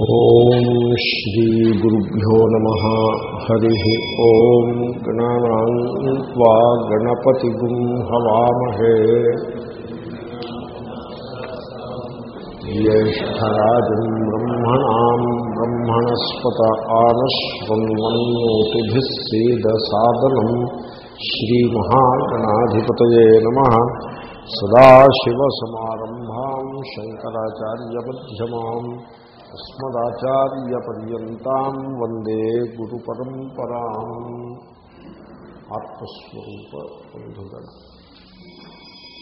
ఓం శ్రీగురుభ్యో నమ. హరి ఓం గణానా గణపతి హవామహే. జ్యేష్టరాజం బ్రహ్మణా బ్రహ్మణస్పత ఆనశ్వన్మన్నోతిభిస్సేదసాదనం శ్రీమహాగణాధిపతయే నమ. సదాశివసమారంభా శంకరాచార్యమ్యమాం అస్మదాచార్యపర్యంతం వందే గురు పరంపరా ఆత్మస్వరూప బంధుగణ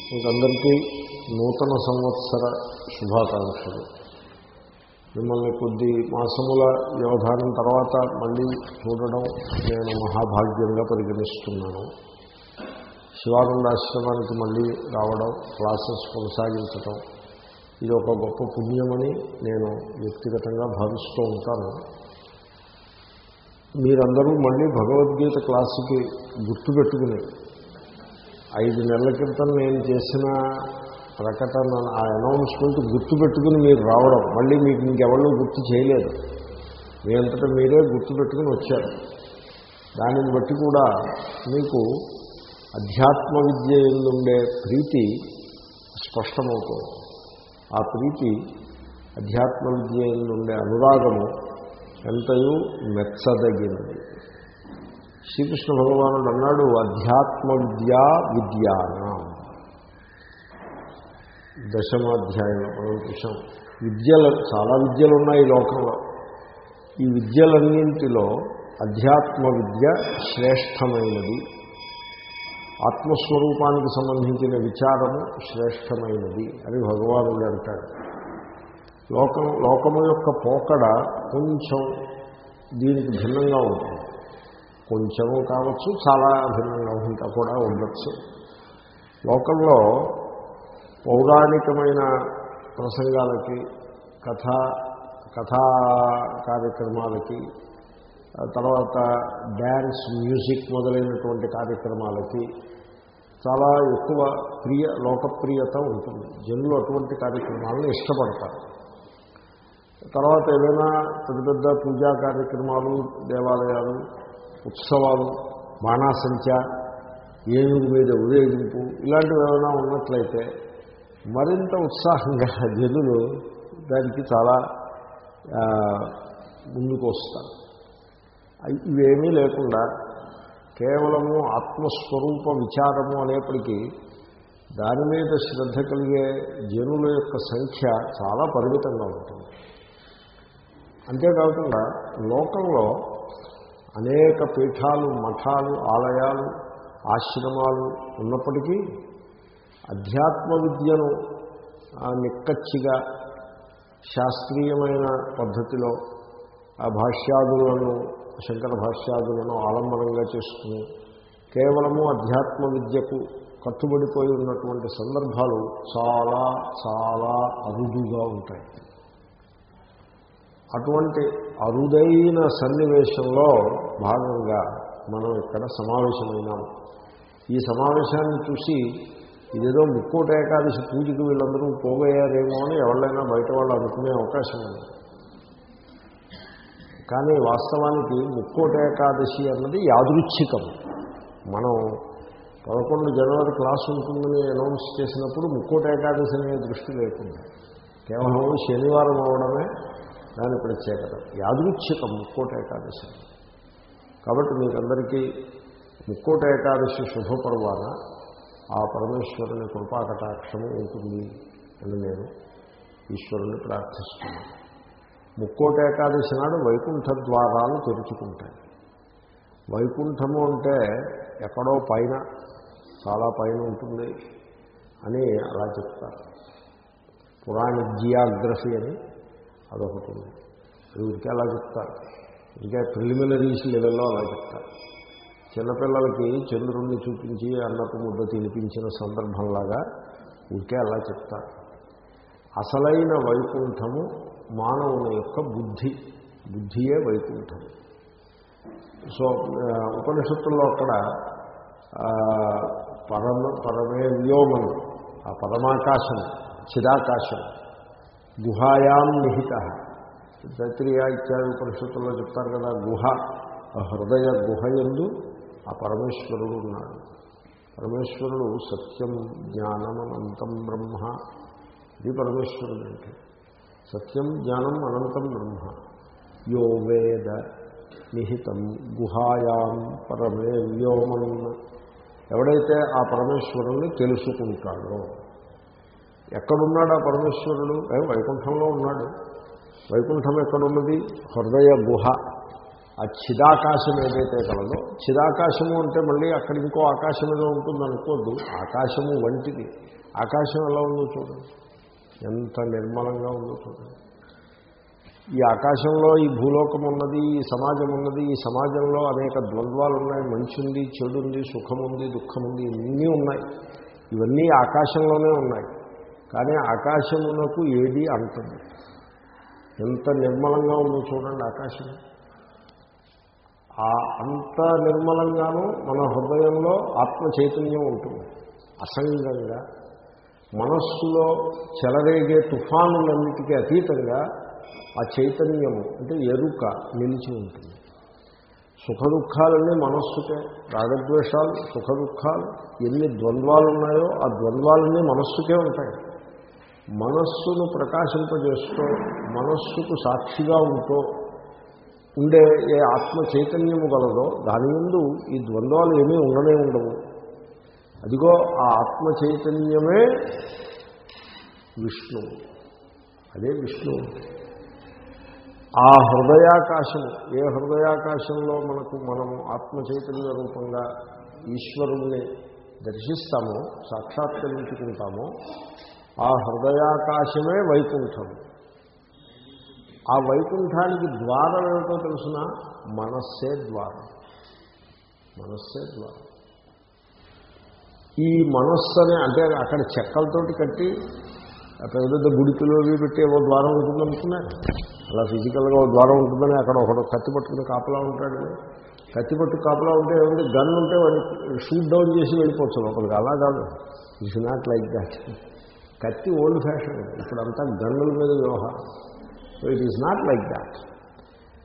మీకందరికీ నూతన సంవత్సర శుభాకాంక్షలు. మిమ్మల్ని కొద్ది మాసముల వ్యవధానం తర్వాత మళ్ళీ చూడడం నేను మహాభాగ్యంగా పరిగణిస్తున్నాను. శివానందాశ్రమానికి మళ్ళీ రావడం క్లాసెస్ కొనసాగించడం ఇది ఒక గొప్ప పుణ్యమని నేను వ్యక్తిగతంగా భావిస్తూ ఉంటాను. మీరందరూ మళ్ళీ భగవద్గీత క్లాసుకి గుర్తుపెట్టుకుని ఐదు నెలల క్రితం నేను చేసిన ప్రకటన ఆ అనౌన్స్మెంట్ గుర్తుపెట్టుకుని మీరు రావడం మళ్ళీ మీకు ఇంకెవరూ గుర్తు చేయలేదు. మీ అంతటా మీరే గుర్తుపెట్టుకుని వచ్చారు. దానిని బట్టి కూడా మీకు అధ్యాత్మ విద్య ఉండే ప్రీతి స్పష్టమవుతుంది. ఆ ప్రీతి అధ్యాత్మ విద్య ఉండే అనురాగము ఎంతయూ మెచ్చదగినది. శ్రీకృష్ణ భగవానుడు అన్నాడు అధ్యాత్మ విద్యా విద్యాన. దశమాధ్యాయం మనం చూసాం విద్యలు చాలా విద్యలు ఉన్నాయి ఈ లోకంలో. ఈ విద్యలన్నింటిలో అధ్యాత్మ విద్య శ్రేష్టమైనది. ఆత్మస్వరూపానికి సంబంధించిన విచారము శ్రేష్టమైనది అని భగవానుడు అంటాడు. లోకం లోకము యొక్క పోకడ కొంచెం దీనికి భిన్నంగా ఉంటుంది. కొంచెము కావచ్చు చాలా భిన్నంగా ఉంటా కూడా ఉండొచ్చు. లోకంలో పౌరాణికమైన ప్రసంగాలకి కథ కథా కార్యక్రమాలకి తర్వాత డ్యాన్స్ మ్యూజిక్ మొదలైనటువంటి కార్యక్రమాలకి చాలా ఎక్కువ ప్రియ లోకప్రియత ఉంటుంది. జనులు అటువంటి కార్యక్రమాలను ఇష్టపడతారు. తర్వాత ఏదైనా పెద్ద పెద్ద పూజా కార్యక్రమాలు దేవాలయాలు ఉత్సవాలు బాణాసంఖ్య ఏనుగు మీద ఊరేగింపు ఇలాంటివి ఏమైనా ఉన్నట్లయితే మరింత ఉత్సాహంగా జనులు దానికి చాలా ముందుకు వస్తారు. ఇవేమీ లేకుండా కేవలము ఆత్మస్వరూప విచారము అనేప్పటికీ దాని మీద శ్రద్ధ కలిగే జనుల యొక్క సంఖ్య చాలా పరిమితంగా ఉంటుంది. అంతేకాకుండా లోకంలో అనేక పీఠాలు మఠాలు ఆలయాలు ఆశ్రమాలు ఉన్నప్పటికీ అధ్యాత్మ విద్యను నిక్కచ్చిగా శాస్త్రీయమైన పద్ధతిలో ఆ భాష్యాదులను శంకర భాష్యాదులను ఆలంబనంగా చేసుకుని కేవలము అధ్యాత్మ విద్యకు కట్టుబడిపోయి ఉన్నటువంటి సందర్భాలు చాలా చాలా అరుదుగా ఉంటాయి. అటువంటి అరుదైన సన్నివేశంలో భాగంగా మనం ఇక్కడ సమావేశమైనాము ఈ సమావేశాన్ని చూసి ఇదేదో ముక్కోట ఏకాదశి పూజకి వీళ్ళందరూ పోగయ్యారేమో అని ఎవరైనా బయట వాళ్ళు అనుకునే అవకాశం ఉంది. కానీ వాస్తవానికి ముక్కోట ఏకాదశి అన్నది యాదృచ్ఛికం. మనం పదకొండు జనవరి క్లాస్ ఉంటుందని అనౌన్స్ చేసినప్పుడు ముక్కోటి ఏకాదశి అనే దృష్టి లేకుండా కేవలం శనివారం అవడమే దాని ప్రత్యేకత. యాదృచ్ఛికం ముక్కోటి ఏకాదశి. కాబట్టి మీకందరికీ ముక్కోట ఏకాదశి శుభపర్వాన ఆ పరమేశ్వరుని కృపాకటాక్షము ఉంటుంది అని నేను ఈశ్వరుని ప్రార్థిస్తున్నాను. ముక్కోట ఏకాదశి నాడు వైకుంఠ ద్వారాలు తెరుచుకుంటాయి. వైకుంఠము అంటే ఎక్కడో పైన చాలా పైన ఉంటుంది అని అలా చెప్తారు. పురాణ జియాగ్రఫీ అని అదొకటి ఉంది. అది ఉడికే అలా చెప్తారు. ఇంకా ప్రిలిమినరీస్ లెవెల్లో అలా చెప్తారు. చిన్నపిల్లలకి చంద్రుణ్ణి చూపించి అన్నపు ముద్ద తినిపించిన సందర్భంలాగా ఉడికే అలా చెప్తారు. అసలైన వైకుంఠము మానవుని యొక్క బుద్ధి బుద్ధియే వైకుంఠం. సో ఉపనిషత్తుల్లో అక్కడ పరమ పరమే వ్యోమం ఆ పరమాకాశం చిదాకాశం గుహాయాం నిహిత. తైత్రీయ ఇత్యాది ఉపనిషత్తుల్లో చెప్తారు కదా గుహ హృదయ గుహ ఎందు ఆ పరమేశ్వరుడు ఉన్నాడు. పరమేశ్వరుడు సత్యం జ్ఞానం అనంతం బ్రహ్మ. ఇది పరమేశ్వరుడు అంటే. సత్యం జ్ఞానం అనంతం బ్రహ్మ. యో వేద నిహితం గుహాయాం పరమే వ్యోమం. ఎవడైతే ఆ పరమేశ్వరుణ్ణి తెలుసుకుంటాడో ఎక్కడున్నాడు ఆ పరమేశ్వరుడు? వైకుంఠంలో ఉన్నాడు. వైకుంఠం ఎక్కడున్నది? హృదయ గుహ. ఆ చిదాకాశం ఏదైతే కలదో చిదాకాశము అంటే మళ్ళీ అక్కడ ఇంకో ఆకాశం ఏదో ఉంటుంది అనుకోద్దు ఆకాశము వంటిది. ఆకాశం ఎలా ఉందో చూడండి. ఎంత నిర్మలంగా ఉందో చూడండి. ఈ ఆకాశంలో ఈ భూలోకం ఉన్నది ఈ సమాజం ఉన్నది ఈ సమాజంలో అనేక ద్వంద్వాలు ఉన్నాయి మంచి ఉంది చెడు ఉంది సుఖం ఉంది దుఃఖం ఉంది ఇవన్నీ ఉన్నాయి. ఇవన్నీ ఆకాశంలోనే ఉన్నాయి. కానీ ఆకాశమునకు ఏది అంటుంది ఎంత నిర్మలంగా ఉందో చూడండి ఆకాశం. ఆ అంత నిర్మలంగానూ మన హృదయంలో ఆత్మ చైతన్యం ఉంటుంది. అసంగంగా. మనస్సులో చెలరేగే తుఫానులన్నిటికీ అతీతంగా ఆ చైతన్యము అంటే ఎరుక నిలిచి ఉంటుంది. సుఖ దుఃఖాలన్నీ మనస్సుకే రాగద్వేషాలు సుఖ దుఃఖాలు ఎన్ని ద్వంద్వాలు ఉన్నాయో ఆ ద్వంద్వాలన్నీ మనస్సుకే ఉంటాయి. మనస్సును ప్రకాశింపజేస్తూ మనస్సుకు సాక్షిగా ఉంటూ ఉండే ఏ ఆత్మ చైతన్యము గలదో దాని ముందు ఈ ద్వంద్వాలు ఏమీ ఉండనే ఉండవు. అదిగో ఆ ఆత్మ చైతన్యమే విష్ణు. అదే విష్ణువు ఆ హృదయాకాశము ఏ హృదయాకాశంలో మనకు మనము ఆత్మ చైతన్య రూపంగా ఈశ్వరుణ్ణి దర్శిస్తామో సాక్షాత్కరించుకుంటామో ఆ హృదయాకాశమే వైకుంఠం. ఆ వైకుంఠానికి ద్వారం ఏమిటో తెలుసిన? మనస్సే ద్వారం. మనస్సే ద్వారం. ఈ మనస్సుని అంటే అక్కడ చెక్కలతోటి కట్టి పెద్ద పెద్ద గుడికిలో పెట్టి ఓ ద్వారం ఉంటుందనుకున్నారు అలా ఫిజికల్గా ఓ ద్వారం ఉంటుందని అక్కడ ఒకడు కత్తి పట్టుకుని కాపలా ఉంటాడు. కత్తి పట్టు కాపలా ఉంటే ఏమంటే గన్ ఉంటే వాడిని షూట్ డౌన్ చేసి వెళ్ళిపోవచ్చు లోపలికి. అలా కాదు. ఇట్స్ నాట్ లైక్ దాట్ కత్తి ఓల్డ్ ఫ్యాషన్ ఇప్పుడంతా గన్నుల మీద వ్యవహారం. So it is not like that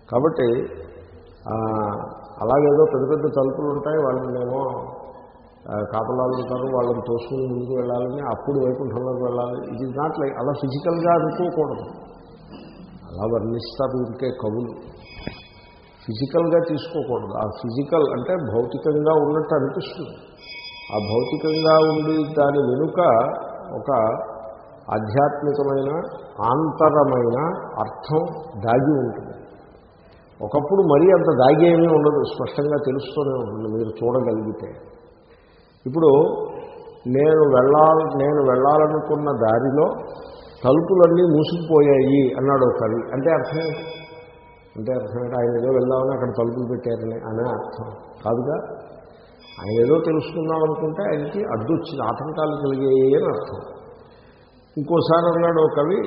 కాబట్టి అలాగేదో పెద్ద పెద్ద తలుపులు ఉంటాయి. వాళ్ళనేమో ఆ, కాపలాలు ఉంటారు వాళ్ళని తోసుకుని ముందుకు వెళ్ళాలని అప్పుడు వైకుంఠంలోకి వెళ్ళాలి. ఇట్ ఈజ్ నాట్ లైక్ అలా ఫిజికల్గా అనుకోకూడదు. అలా వర్ణిస్తారు ఇంకే కవులు. ఫిజికల్గా తీసుకోకూడదు. ఆ ఫిజికల్ అంటే భౌతికంగా ఉన్నట్టు అనిపిస్తుంది. ఆ భౌతికంగా ఉండి దాని వెనుక ఒక ఆధ్యాత్మికమైన ఆంతరమైన అర్థం దాగి ఉంటుంది. ఒకప్పుడు మరీ అంత దాగి ఏమీ ఉండదు. స్పష్టంగా తెలుస్తూనే ఉంటుంది. మీరు చూడగలిగితే. ఇప్పుడు నేను వెళ్ళాలి నేను వెళ్ళాలనుకున్న దారిలో తలుపులన్నీ మూసుకుపోయాయి అన్నాడు ఒక కవి. అంటే అర్థం ఏంటి? అంటే అర్థం ఏంటి? ఆయన ఏదో వెళ్దామని అక్కడ తలుపులు పెట్టారని అనే అర్థం. కాదుగా? ఆయన ఏదో తెలుసుకుందాం అనుకుంటే ఆయనకి అడ్డు వచ్చింది ఆటంకాలు కలిగాయి అని అర్థం. ఇంకోసారి అన్నాడు ఒక కవి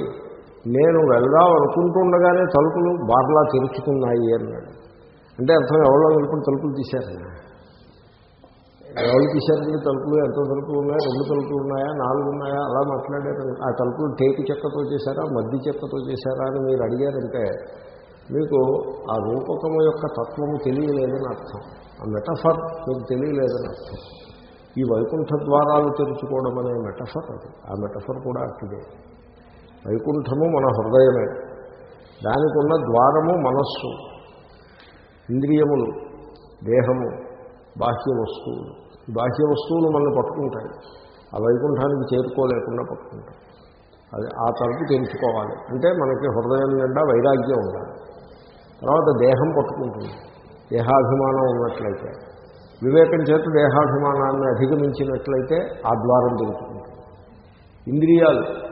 నేను వెళ్దాం అనుకుంటుండగానే తలుపులు బార్లా తెరుచుకున్నాయి అన్నాడు. అంటే అర్థం ఎవరో వెళ్ళిపోయి తలుపులు తీశారని. ఎవరు తీశారండి తలుపులు ఎంత తలుపులు ఉన్నాయా రెండు తలుపులు ఉన్నాయా నాలుగు ఉన్నాయా అలా మాట్లాడారు. ఆ తలుపులు టేకు చెక్కతో చేశారా మద్ది చెక్కతో చేశారా అని మీరు అడిగారంటే మీకు ఆ రూపకము యొక్క తత్వము తెలియలేదని అర్థం. ఆ మెటఫర్ మీకు తెలియలేదని అర్థం. ఈ వైకుంఠ ద్వారాలు తెరుచుకోవడం అనే మెటఫర్ అది. ఆ మెటఫర్ కూడా అట్టిదే. వైకుంఠము మన హృదయమే. దానికి ఉన్న ద్వారము మనస్సు. ఇంద్రియములు దేహము బాహ్య వస్తువులు బాహ్య వస్తువులు మనల్ని పట్టుకుంటాయి. ఆ వైకుంఠానికి చేరుకోలేకుండా పట్టుకుంటాయి. అది ఆ తరపు తెలుసుకోవాలి అంటే మనకి హృదయం నిండా వైరాగ్యం ఉండాలి. తర్వాత దేహం పట్టుకుంటుంది. దేహాభిమానం ఉన్నట్లయితే. వివేకం చేత దేహాభిమానాన్ని అధిగమించినట్లయితే ఆ ద్వారం దొరుకుతుంది ఇంద్రియాలు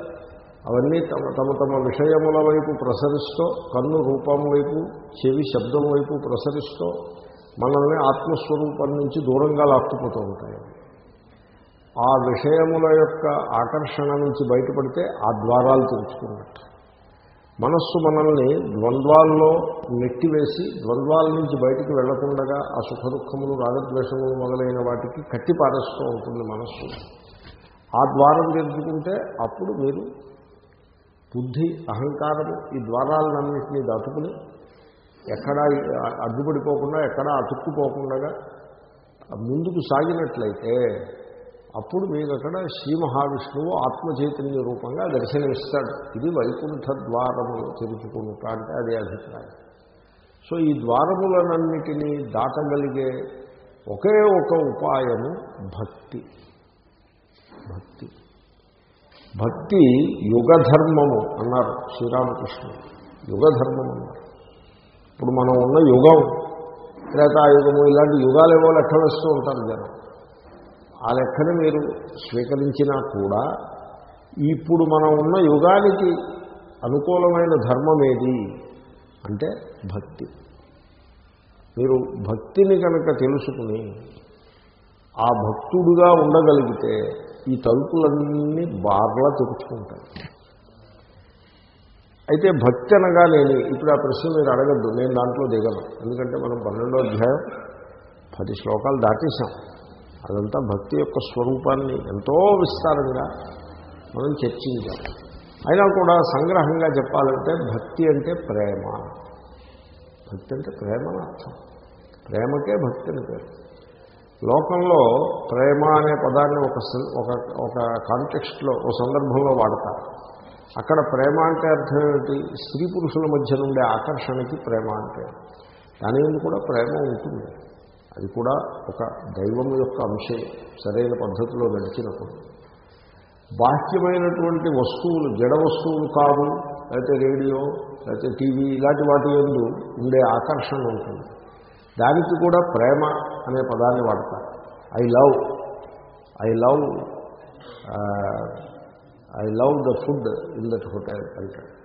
అవన్నీ తమ తమ తమ విషయముల వైపు ప్రసరిస్తూ కన్ను రూపం వైపు చెవి శబ్దం వైపు ప్రసరిస్తూ మనల్ని ఆత్మస్వరూపం నుంచి దూరంగా లాక్కుపోతూ ఉంటాయి. ఆ విషయముల యొక్క ఆకర్షణ నుంచి బయటపడితే ఆ ద్వారాలు తెరుచుకున్నట్టు. మనస్సు మనల్ని ద్వంద్వాల్లో నెట్టివేసి ద్వంద్వాల నుంచి బయటికి వెళ్ళకుండగా ఆ సుఖ దుఃఖములు రాగద్వేషములు మొదలైన వాటికి కట్టి పారేస్తూ ఉంటుంది మనస్సు. ఆ ద్వారం తెరుచుకుంటే అప్పుడు మీరు బుద్ధి అహంకారము ఈ ద్వారాలన్నింటినీ దాటుకుని ఎక్కడా అడ్డుపడిపోకుండా ఎక్కడా అతుక్కుపోకుండా ముందుకు సాగినట్లయితే అప్పుడు మీరు అక్కడ శ్రీ మహావిష్ణువు ఆత్మచైతన్య రూపంగా దర్శనమిస్తాడు. ఇది వైకుంఠ ద్వారములు తెరుచుకుంటా అంటే అదే అభిప్రాయం. సో ఈ ద్వారములనన్నిటినీ దాటగలిగే ఒకే ఒక ఉపాయము భక్తి. భక్తి. భక్తి యుగధర్మము అన్నారు శ్రీరామకృష్ణుడు. యుగధర్మం అన్నారు. ఇప్పుడు మనం ఉన్న యుగం త్రేతాయుగము ఇలాంటి యుగాలు ఏవో లెక్క వేస్తూ ఉంటారు జనం. ఆ లెక్కని మీరు స్వీకరించినా కూడా ఇప్పుడు మనం ఉన్న యుగానికి అనుకూలమైన ధర్మం ఏది అంటే భక్తి. మీరు భక్తిని కనుక తెలుసుకుని ఆ భక్తుడుగా ఉండగలిగితే ఈ తలుపులన్నీ బార్లా తెరుచుకుంటాయి. అయితే భక్తి అనగా లేని ఇప్పుడు ఆ ప్రశ్న మీరు అడగద్దు నేను దాంట్లో దిగను. ఎందుకంటే మనం పన్నెండో అధ్యాయం పది శ్లోకాలు దాటేశాం. అదంతా భక్తి యొక్క స్వరూపాన్ని ఎంతో విస్తారంగా మనం చర్చించాం. అయినా కూడా సంగ్రహంగా చెప్పాలంటే భక్తి అంటే ప్రేమ. భక్తి అంటే ప్రేమ అర్థం. ప్రేమకే భక్తి అని పేరు. లోకంలో ప్రేమ అనే పదాన్ని ఒక ఒక ఒక కాంటెక్స్ట్లో ఒక సందర్భంలో వాడతారు. అక్కడ ప్రేమ అంటే అర్థం ఏమిటి? స్త్రీ పురుషుల మధ్య నుండే ఆకర్షణకి ప్రేమ అంటే. దాని మీద కూడా ప్రేమ ఉంటుంది. అది కూడా ఒక దైవం యొక్క అంశం సరైన పద్ధతిలో నడిచినప్పుడు. బాహ్యమైనటువంటి వస్తువులు జడ వస్తువులు కాదు లేకపోతే రేడియో లేకపోతే టీవీ ఇలాంటి వాటి ఎందు ఉండే ఆకర్షణ ఉంటుంది. దానికి కూడా ప్రేమ అనే పదాన్ని వాడతారు. I love I love I love the food in that hotel అంటాడు.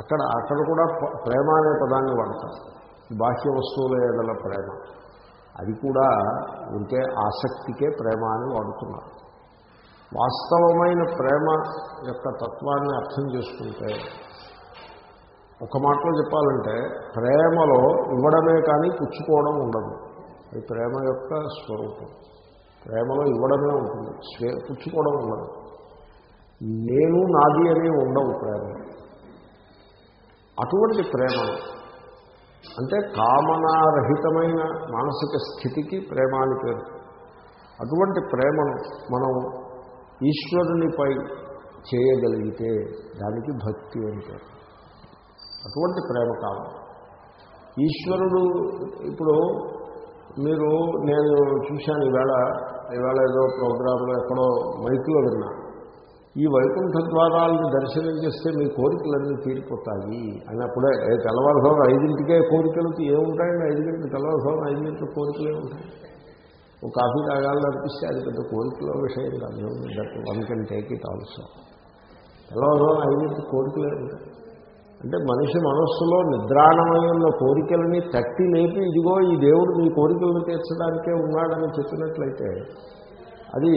అక్కడ అక్కడ కూడా ప్రేమ అనే పదాన్ని వాడతారు బాహ్య వస్తువుల ఏదల ప్రేమ. అది కూడా ఉంటే ఆసక్తికే ప్రేమ అని వాడుతున్నారు వాస్తవమైన ప్రేమ యొక్క తత్వాన్ని అర్థం చేసుకుంటే ఒక మాటలో చెప్పాలంటే ప్రేమలో ఇవ్వడమే కానీ పుచ్చుకోవడం ఉండదు. అది ప్రేమ యొక్క స్వరూపం. ప్రేమలో ఇవ్వడమే ఉంటుంది. స్వే పుచ్చుకోవడం ఉండదు. నేను నాది అని ఉండవు ప్రేమ. అటువంటి ప్రేమ అంటే కామనారహితమైన మానసిక స్థితికి ప్రేమ అని పేరు. అటువంటి ప్రేమను మనం ఈశ్వరునిపై చేయగలిగితే దానికి భక్తి అని పేరు. అటువంటి ప్రేమ కావాలి ఈశ్వరుడు ఇప్పుడు మీరు నేను చూశాను ఈవేళ ఈవేళ ఏదో ప్రోగ్రాంలో ఎక్కడో మైకులో విన్నాను ఈ వైకుంఠ ద్వారాలను దర్శనం చేస్తే మీ కోరికలన్నీ తీరిపోతాయి అన్నప్పుడే తెల్లవారుసోమ ఐదింటికే కోరికలకి ఏముంటాయండి? ఐదింటికి తెల్లవారుసోమ ఐదింటికి కోరికలు ఏముంటాయి ఒక కాఫీ తాగాలని అనిపిస్తే అది పెద్ద కోరికల విషయం కాదు. That one can take it also తెల్లవారుసోమ ఐదింటికి కోరికలే ఉంటాయి. అంటే మనిషి మనస్సులో నిద్రాణమైన కోరికలని తట్టి లేపి ఇదిగో ఈ దేవుడు మీ కోరికలను తీర్చడానికే ఉన్నాడని చెప్పినట్లయితే అది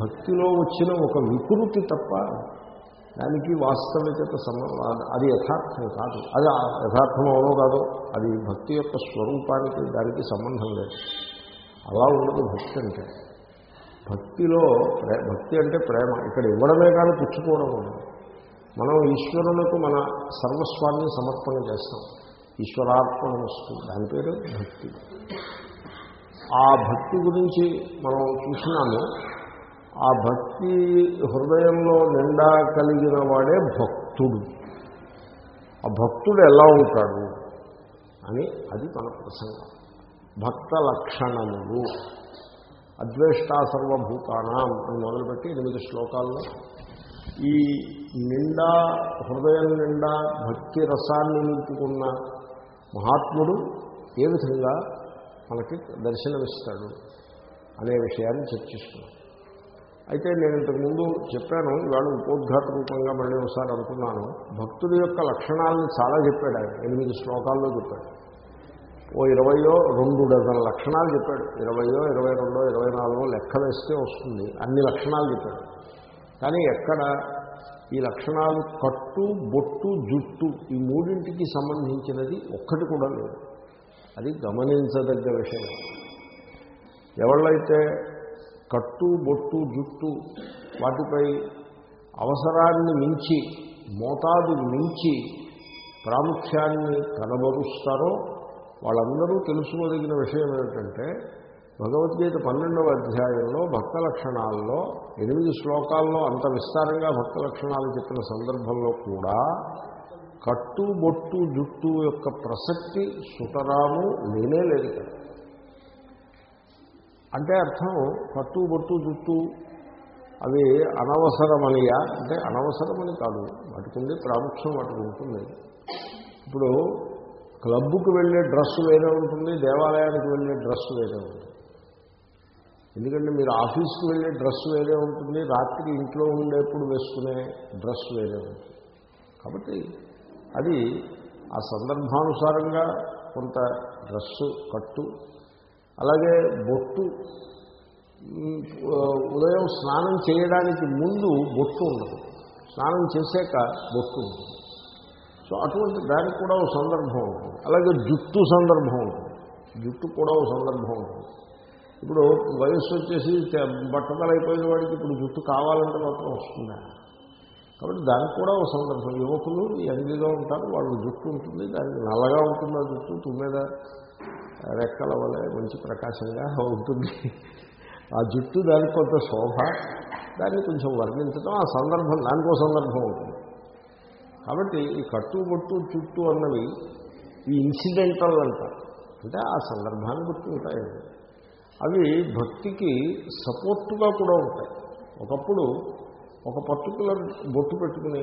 భక్తిలో వచ్చిన ఒక వికృతి తప్ప దానికి వాస్తవికత సమ అది యథార్థం కాదు. అది యథార్థం అవ్వదు కాదు అది భక్తి యొక్క స్వరూపానికి దానికి సంబంధం లేదు. అలా ఉండదు భక్తి అంటే. భక్తిలో భక్తి అంటే ప్రేమ. ఇక్కడ ఇవ్వడమే కానీ పుచ్చుకోవడం ఉండదు మనం ఈశ్వరులకు మన సర్వస్వాన్ని సమర్పణ చేస్తాం. ఈశ్వరార్పణ వస్తుంది దాని పేరు భక్తి. ఆ భక్తి గురించి మనం చూసినాము. ఆ భక్తి హృదయంలో నిండా కలిగిన వాడే భక్తుడు. ఆ భక్తుడు ఎలా ఉంటాడు అని అది మన ప్రసంగం. భక్త లక్షణములు. అద్వేష్టా సర్వభూతానాం అని మొదలుపెట్టి ఎనిమిది శ్లోకాల్లో ఈ నిండా హృదయం నిండా భక్తి రసాన్ని నింపుకున్న మహాత్ముడు ఏ విధంగా మనకి దర్శనమిస్తాడు అనే విషయాన్ని చర్చిస్తున్నాం అయితే నేను ఇంతకుముందు చెప్పాను ఇవాళ ఉపోద్ఘాత రూపంగా మళ్ళీ ఒకసారి అనుకున్నాను. భక్తుల యొక్క లక్షణాలను చాలా చెప్పాడు ఆయన ఎనిమిది శ్లోకాల్లో చెప్పాడు. ఓ ఇరవయో రెండు డజన్ లక్షణాలు చెప్పాడు. ఇరవయో ఇరవై రెండో ఇరవై నాలుగో లెక్క వేస్తే వస్తుంది. అన్ని లక్షణాలు చెప్పాడు. కానీ ఎక్కడ ఈ లక్షణాలు కట్టు బొట్టు జుట్టు ఈ మూడింటికి సంబంధించినది ఒక్కటి కూడా లేదు. అది గమనించదగ్గ విషయం. ఎవళ్ళైతే కట్టు బొట్టు జుట్టు వాటిపై అవసరాన్ని మించి మోతాదు మించి ప్రాముఖ్యాన్ని కనబరుస్తారో వాళ్ళందరూ తెలుసుకోదగిన విషయం ఏమిటంటే భగవద్గీత పన్నెండవ అధ్యాయంలో భక్త లక్షణాల్లో ఎనిమిది శ్లోకాల్లో అంత విస్తారంగా భక్త లక్షణాలు చెప్పిన సందర్భంలో కూడా కట్టు బొట్టు జుట్టు యొక్క ప్రసక్తి సుతరాము లేనే లేదు అంటే అర్థం కట్టు బొట్టు జుట్టు అవి అనవసరమనియా? అంటే అనవసరమని కాదు. వాటికి ప్రాముఖ్యం వాటికి ఉంటుంది. ఇప్పుడు క్లబ్కు వెళ్ళే డ్రెస్ వేరే ఉంటుంది దేవాలయానికి వెళ్ళే డ్రెస్ వేరే ఉంటుంది. ఎందుకంటే మీరు ఆఫీస్కి వెళ్ళే డ్రెస్ వేరే ఉంటుంది రాత్రి ఇంట్లో ఉండేప్పుడు వేసుకునే డ్రెస్ వేరే ఉంటుంది. కాబట్టి అది ఆ సందర్భానుసారంగా కొంత డ్రెస్సు కట్టు అలాగే బొట్టు ఉదయం స్నానం చేయడానికి ముందు బొట్టు ఉండదు. స్నానం చేశాక బొట్టు ఉంటుంది. సో అటువంటి దానికి కూడా ఒక సందర్భం ఉంటుంది. అలాగే జుట్టు సందర్భం ఉంటుంది. జుట్టు కూడా ఒక సందర్భం ఉంటుంది. ఇప్పుడు వయస్సు వచ్చేసి తె- బట్టతలైపోయిన వాడికి ఇప్పుడు జుట్టు కావాలంటే మాత్రం వస్తుందా? కాబట్టి దానికి కూడా ఒక సందర్భం. యువకులు యంగ్గా ఉంటారు వాళ్ళు జుట్టు ఉంటుంది దానికి నల్లగా ఉంటుంది ఆ జుట్టు తుమ్మెద రెక్కల వల్ల మంచి ప్రకాశంగా ఉంటుంది. ఆ జుట్టు దానికి కొంత శోభ దాన్ని కొంచెం వర్ణించడం ఆ సందర్భం దానికో సందర్భం ఉంటుంది. కాబట్టి ఈ కట్టు బొట్టు చుట్టూ అన్నవి ఈ ఇన్సిడెంటల్ అంటారు. అంటే ఆ సందర్భాన్ని గుర్తు ఉంటాయి అవి భక్తికి సపోర్టుగా కూడా ఉంటాయి. ఒకప్పుడు ఒక పర్టికులర్ బొట్టు పెట్టుకుని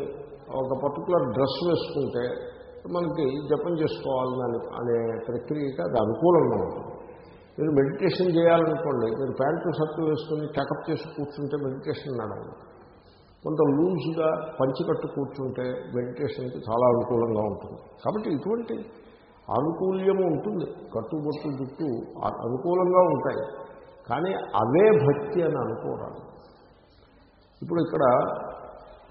ఒక పర్టికులర్ డ్రెస్ వేసుకుంటే మనకి జపం చేసుకోవాలని అనే- అనే ప్రక్రియకి అది అనుకూలంగా ఉంటుంది. మీరు మెడిటేషన్ చేయాలనుకోండి మీరు ప్యాంటు షర్టు వేసుకుని టకప్ చేసి కూర్చుంటే మెడిటేషన్ నడవదు. కొంత లూజ్గా పంచికట్టు కూర్చుంటే మెడిటేషన్కి చాలా అనుకూలంగా ఉంటుంది. కాబట్టి ఇటువంటి అనుకూల్యము ఉంటుంది. కట్టుబొట్టు జుట్టు అనుకూలంగా ఉంటాయి. కానీ అవే భక్తి అని అనుకోరాదు. ఇప్పుడు ఇక్కడ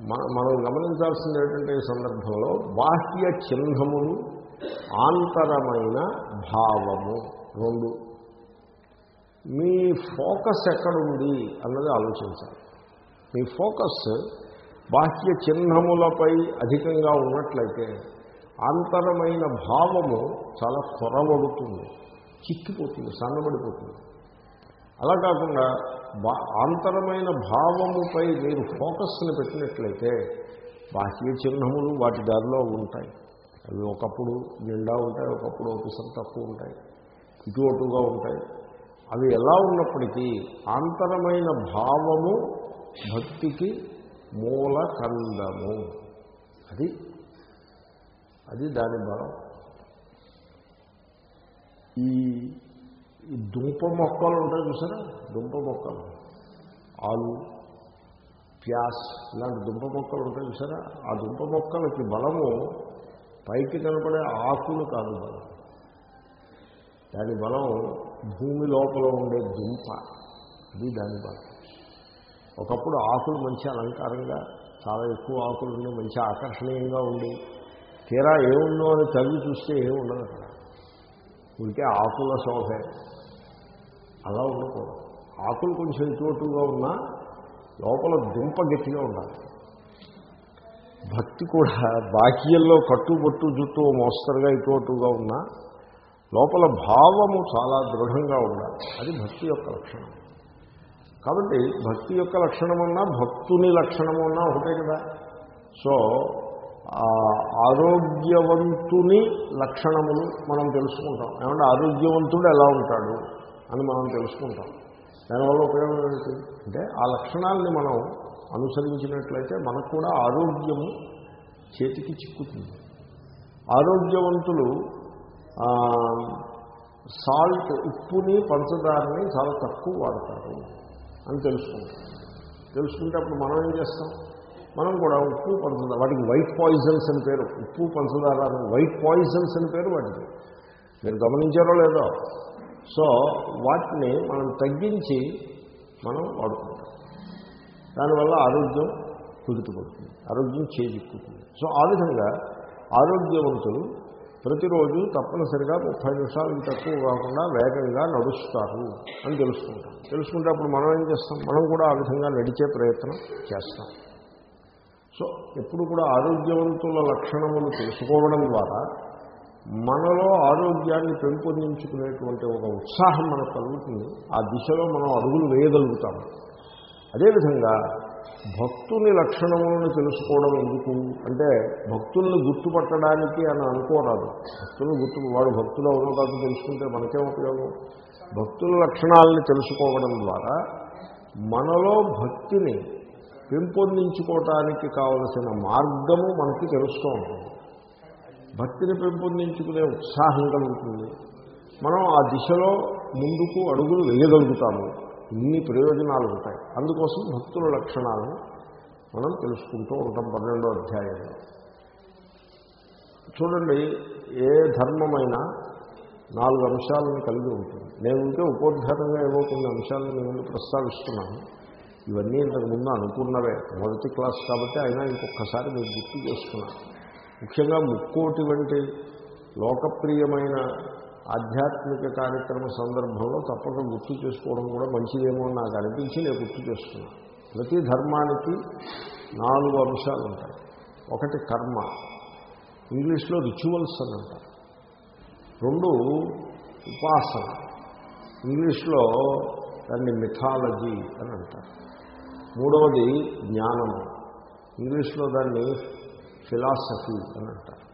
మన- మనం గమనించాల్సింది ఏంటంటే ఈ సందర్భంలో బాహ్య చిహ్నములు ఆంతరమైన భావము రెండు. మీ ఫోకస్ ఎక్కడుంది అన్నది ఆలోచించాలి. మీ ఫోకస్ బాహ్య చిహ్నములపై అధికంగా ఉన్నట్లయితే ఆంతరమైన భావము చాలా కొరబడుతుంది చిక్కిపోతుంది సన్నబడిపోతుంది. అలా కాకుండా ఆంతరమైన భావముపై మీరు ఫోకస్ని పెట్టినట్లయితే బాహ్య చిహ్నములు వాటి దారిలో ఉంటాయి. అవి ఒకప్పుడు నిండా ఉంటాయి ఒకప్పుడు ఒకసారి తక్కువ ఉంటాయి ఇటు అటుగా ఉంటాయి. అవి ఎలా ఉన్నప్పటికీ ఆంతరమైన భావము భక్తికి మూల కందము అది అది దాని బలం. ఈ ఈ దుంప మొక్కలు ఉంటాయి చూసారా? దుంప మొక్కలు. ఆలు ప్యాస్ ఇలాంటి దుంప మొక్కలు ఉంటాయి చూసారా? ఆ దుంప మొక్కలకి బలము పైకి కనపడే ఆకులు కాదు బలం. దాని బలం భూమి లోపల ఉండే దుంప. ఇది దాని బలం. ఒకప్పుడు ఆకులు మంచి అలంకారంగా చాలా ఎక్కువ ఆకులు ఉండి మంచి ఆకర్షణీయంగా ఉండి తీరా ఏముందో అని తల్లి చూస్తే ఏమి ఉండదు అక్కడ. ఉంటే ఆకుల శోభే. అలా ఉండకూడదు. ఆకులు కొంచెం ఇటువటుగా ఉన్నా లోపల దుంప గట్టిగా ఉండాలి. భక్తి కూడా బాక్యంలో కట్టుబొట్టు జుట్టు మోస్తరుగా ఇటువటుగా ఉన్నా లోపల భావము చాలా దృఢంగా ఉండాలి. అది భక్తి యొక్క లక్షణం. కాబట్టి భక్తి యొక్క లక్షణమన్నా భక్తుని లక్షణమన్నా ఒకటే కదా. సో ఆ ఆరోగ్యవంతుని లక్షణములు మనం తెలుసుకుంటాం. ఏమంటే ఆరోగ్యవంతుడు ఎలా ఉంటాడు? అని మనం తెలుసుకుంటాం. దానివల్ల ఉపయోగం ఏమిటి? అంటే ఆ లక్షణాలని మనం అనుసరించినట్లయితే మనకు కూడా ఆరోగ్యము చేతికి చిక్కుతుంది. ఆరోగ్యవంతులు సాల్ట్ ఉప్పుని పంచదారని చాలా తక్కువ వాడతారు అని తెలుసుకుంటాం. తెలుసుకుంటే అప్పుడు మనం ఏం చేస్తాం? మనం కూడా ఉప్పు పంచదార వాటికి వైట్ పాయిజన్స్ అని పేరు. ఉప్పు పంచదార అని వైట్ పాయిజన్స్ అని పేరు వాటికి. మీరు గమనించారో లేదో? సో వాటిని మనం తగ్గించి మనం వాడుకుంటాం. దానివల్ల ఆరోగ్యం కుదుటపడుతుంది ఆరోగ్యం చేజిక్కుతుంది. సో ఆ విధంగా ఆరోగ్యవంతులు ప్రతిరోజు తప్పనిసరిగా ముప్పై నిమిషాలకు తక్కువ కాకుండా వేగంగా నడుస్తారు అని తెలుసుకుంటాం. తెలుసుకుంటే అప్పుడు మనం ఏం చేస్తాం? మనం కూడా ఆ విధంగా నడిచే ప్రయత్నం చేస్తాం. సో ఎప్పుడు కూడా ఆరోగ్యవంతుల లక్షణములు తెలుసుకోవడం ద్వారా మనలో ఆరోగ్యాన్ని పెంపొందించుకునేటువంటి ఒక ఉత్సాహం మనకు కలుగుతుంది. ఆ దిశలో మనం అడుగులు వేయగలుగుతాము అదేవిధంగా భక్తుని లక్షణములను తెలుసుకోవడం ఎందుకు? అంటే భక్తుల్ని గుర్తుపట్టడానికి అని అనుకోరాదు. భక్తులు గుర్తు వాడు భక్తులు ఎవరో కాదు తెలుసుకుంటే మనకేం ఉపయోగం? భక్తుల లక్షణాలని తెలుసుకోవడం ద్వారా మనలో భక్తిని పెంపొందించుకోవటానికి కావలసిన మార్గము మనకి తెలుస్తూ ఉంటుంది. భక్తిని పెంపొందించుకునే ఉత్సాహం కలుగుతుంది మనం ఆ దిశలో ముందుకు అడుగులు వేయగలుగుతాము. ఇన్ని ప్రయోజనాలు ఉంటాయి. అందుకోసం భక్తుల లక్షణాలను మనం తెలుసుకుంటూ ఉంటాం పన్నెండో అధ్యాయంలో. చూడండి ఏ ధర్మమైనా నాలుగు అంశాలను కలిగి ఉంటుంది. నేను ఉంటే ఉపోద్ఘాతంగా ఏవో కొన్ని అంశాలను నేను ముందు ప్రస్తావిస్తున్నాను. ఇవన్నీ ఇంతకు ముందు అనుకున్నవే. మొదటి క్లాస్ కాబట్టి అయినా ఇంకొకసారి మీరు గుర్తు చేసుకున్నాను ముఖ్యంగా ముక్కోటి వంటి లోకప్రియమైన ఆధ్యాత్మిక కార్యక్రమ సందర్భంలో తప్పక గుర్తు చేసుకోవడం కూడా మంచిదేమో అని నాకు అనిపించి నేను గుర్తు చేస్తున్నాను ప్రతి ధర్మానికి నాలుగు అంశాలు ఉంటాయి. ఒకటి కర్మ ఇంగ్లీష్లో రిచువల్స్ అని అంటారు. రెండు ఉపాసన ఇంగ్లీష్లో దాన్ని మిథాలజీ అని అంటారు. మూడవది జ్ఞానము ఇంగ్లీష్లో దాన్ని ఫిలాసఫీ అని అంటారు.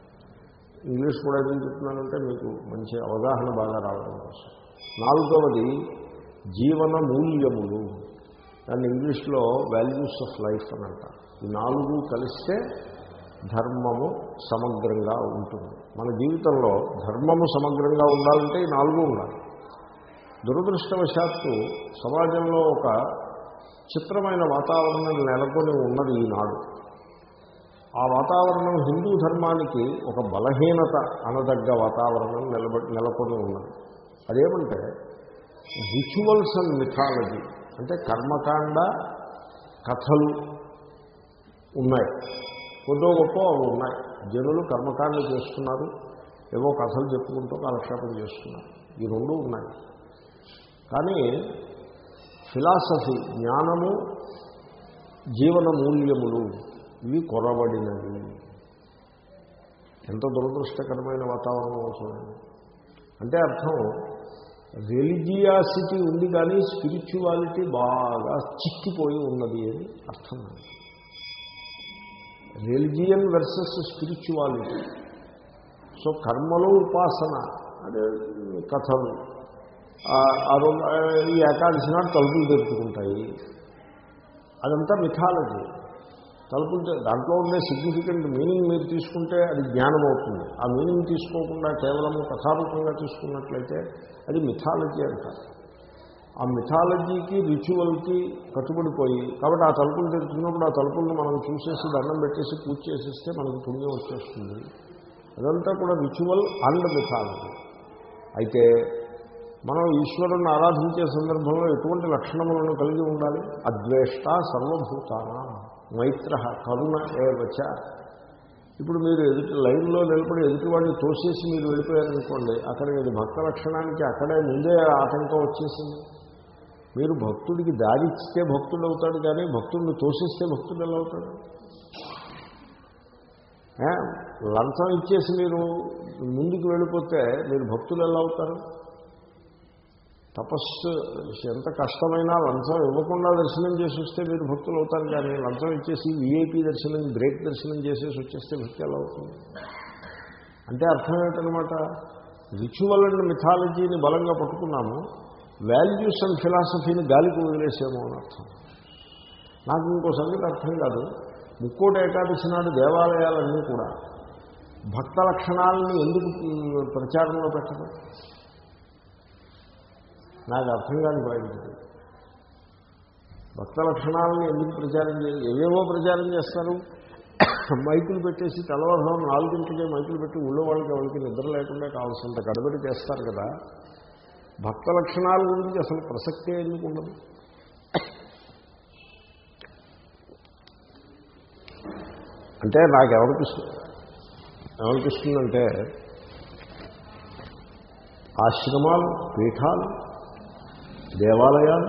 ఇంగ్లీష్ కూడా ఏం చెప్తున్నానంటే మీకు మంచి అవగాహన బాగా రావడం కోసం. నాలుగవది జీవన మూల్యములు. దాన్ని ఇంగ్లీష్లో వాల్యూస్ ఆఫ్ లైఫ్ అని అంటారు. ఈ నాలుగు కలిస్తే ధర్మము సమగ్రంగా ఉంటుంది. మన జీవితంలో ధర్మము సమగ్రంగా ఉండాలంటే ఈ నాలుగు ఉండాలి. దురదృష్టవశాత్తు సమాజంలో ఒక చిత్రమైన వాతావరణం నెలకొని ఉన్నది ఈనాడు. ఆ వాతావరణం హిందూ ధర్మానికి ఒక బలహీనత అనదగ్గ వాతావరణం నిలబ నెలకొని ఉన్నది. అదేమంటే రిచువల్స్ అండ్ మిథాలజీ అంటే కర్మకాండ కథలు ఉన్నాయి. కొద్దో గొప్ప అవి ఉన్నాయి. జనులు కర్మకాండలు చేస్తున్నారు. ఏవో కథలు చెప్పుకుంటూ కాలక్షేపం చేస్తున్నారు. ఈ రెండు ఉన్నాయి. కానీ ఫిలాసఫీ జ్ఞానము జీవన మూల్యములు ఇవి కొరబడినవి ఎంత దురదృష్టకరమైన వాతావరణం చూడండి అంటే అర్థం రిలిజియాసిటీ ఉంది కానీ స్పిరిచువాలిటీ బాగా చిక్కిపోయి ఉన్నది అని అర్థం. Religion versus spirituality. సో కర్మలో ఉపాసన అదే కథలు ఆ రోజు ఈ ఏకాదశి నాడు తలుపులు తెరుచుకుంటాయి. అదంతా మిథాలజీ తలుపులు దాంట్లో ఉండే సిగ్నిఫికెంట్ మీనింగ్ మీరు తీసుకుంటే అది జ్ఞానం అవుతుంది ఆ మీనింగ్ తీసుకోకుండా కేవలం కథారూపంగా తీసుకున్నట్లయితే అది మిథాలజీ అంటారు. ఆ మిథాలజీకి రిచువల్కి కట్టుబడిపోయి కాబట్టి ఆ తలుపులు తెరుచుకున్నప్పుడు ఆ తలుపులను మనం చూసేసి దండం పెట్టేసి పూజ చేసేస్తే మనకు పుణ్యం వచ్చేస్తుంది. అదంతా కూడా రిచువల్ అండ్ మిథాలజీ అయితే మనం ఈశ్వరుని ఆరాధించే సందర్భంలో ఎటువంటి లక్షణములను కలిగి ఉండాలి? అద్వేష్ట సర్వభూతానా. మైత్ర కరుణ ఏవచ. ఇప్పుడు మీరు ఎదుటి లైన్లో నిలబడి ఎదుటివాడిని తోసేసి మీరు వెళ్ళిపోయారనుకోండి అక్కడ మీరు భక్త లక్షణానికి అక్కడే ముందే ఆటంకం వచ్చేసింది. మీరు భక్తుడికి దారిస్తే భక్తుడు అవుతాడు కానీ భక్తుడిని తోసిస్తే భక్తుడు ఎలా అవుతాడు? లంచం ఇచ్చేసి మీరు ముందుకు వెళ్ళిపోతే మీరు భక్తులు ఎలా అవుతారు? తపస్సు ఎంత కష్టమైనా లంచం ఇవ్వకుండా దర్శనం చేసి వస్తే మీరు భక్తులు అవుతారు కానీ లంచం ఇచ్చేసి వీఐపీ దర్శనం బ్రేక్ దర్శనం చేసేసి వచ్చేస్తే భక్తి ఎలా అవుతుంది? అంటే అర్థం ఏంటనమాట రిచువల్ అండ్ మిథాలజీని బలంగా పట్టుకున్నాము. వాల్యూస్ అండ్ ఫిలాసఫీని గాలికి వదిలేసాము అని అర్థం. నాకు ఇంకో సంగతి అర్థం కాదు. ముక్కోటి ఏకాదశి నాడు దేవాలయాలన్నీ కూడా భక్త లక్షణాలని ఎందుకు ప్రచారంలో పెట్టడం నాకు అర్థం కాదు పాయింట్ భక్త లక్షణాలను ఎందుకు ప్రచారం చేయాలి ఏవేవో ప్రచారం చేస్తారు. మైకులు పెట్టేసి తెల్లవారుజాము నాలుగింటికే మైకులు పెట్టి ఊళ్ళో వాళ్ళకి ఎవరికి నిద్ర లేకుండా కావాల్సినంత గడబడి చేస్తారు కదా. భక్త లక్షణాల గురించి అసలు ప్రసక్తే ఎందుకు ఉండదు? అంటే నాకు ఏమనిపిస్తుంది ఏమనిపిస్తుందంటే ఆశ్రమాలు పీఠాలు దేవాలయాలు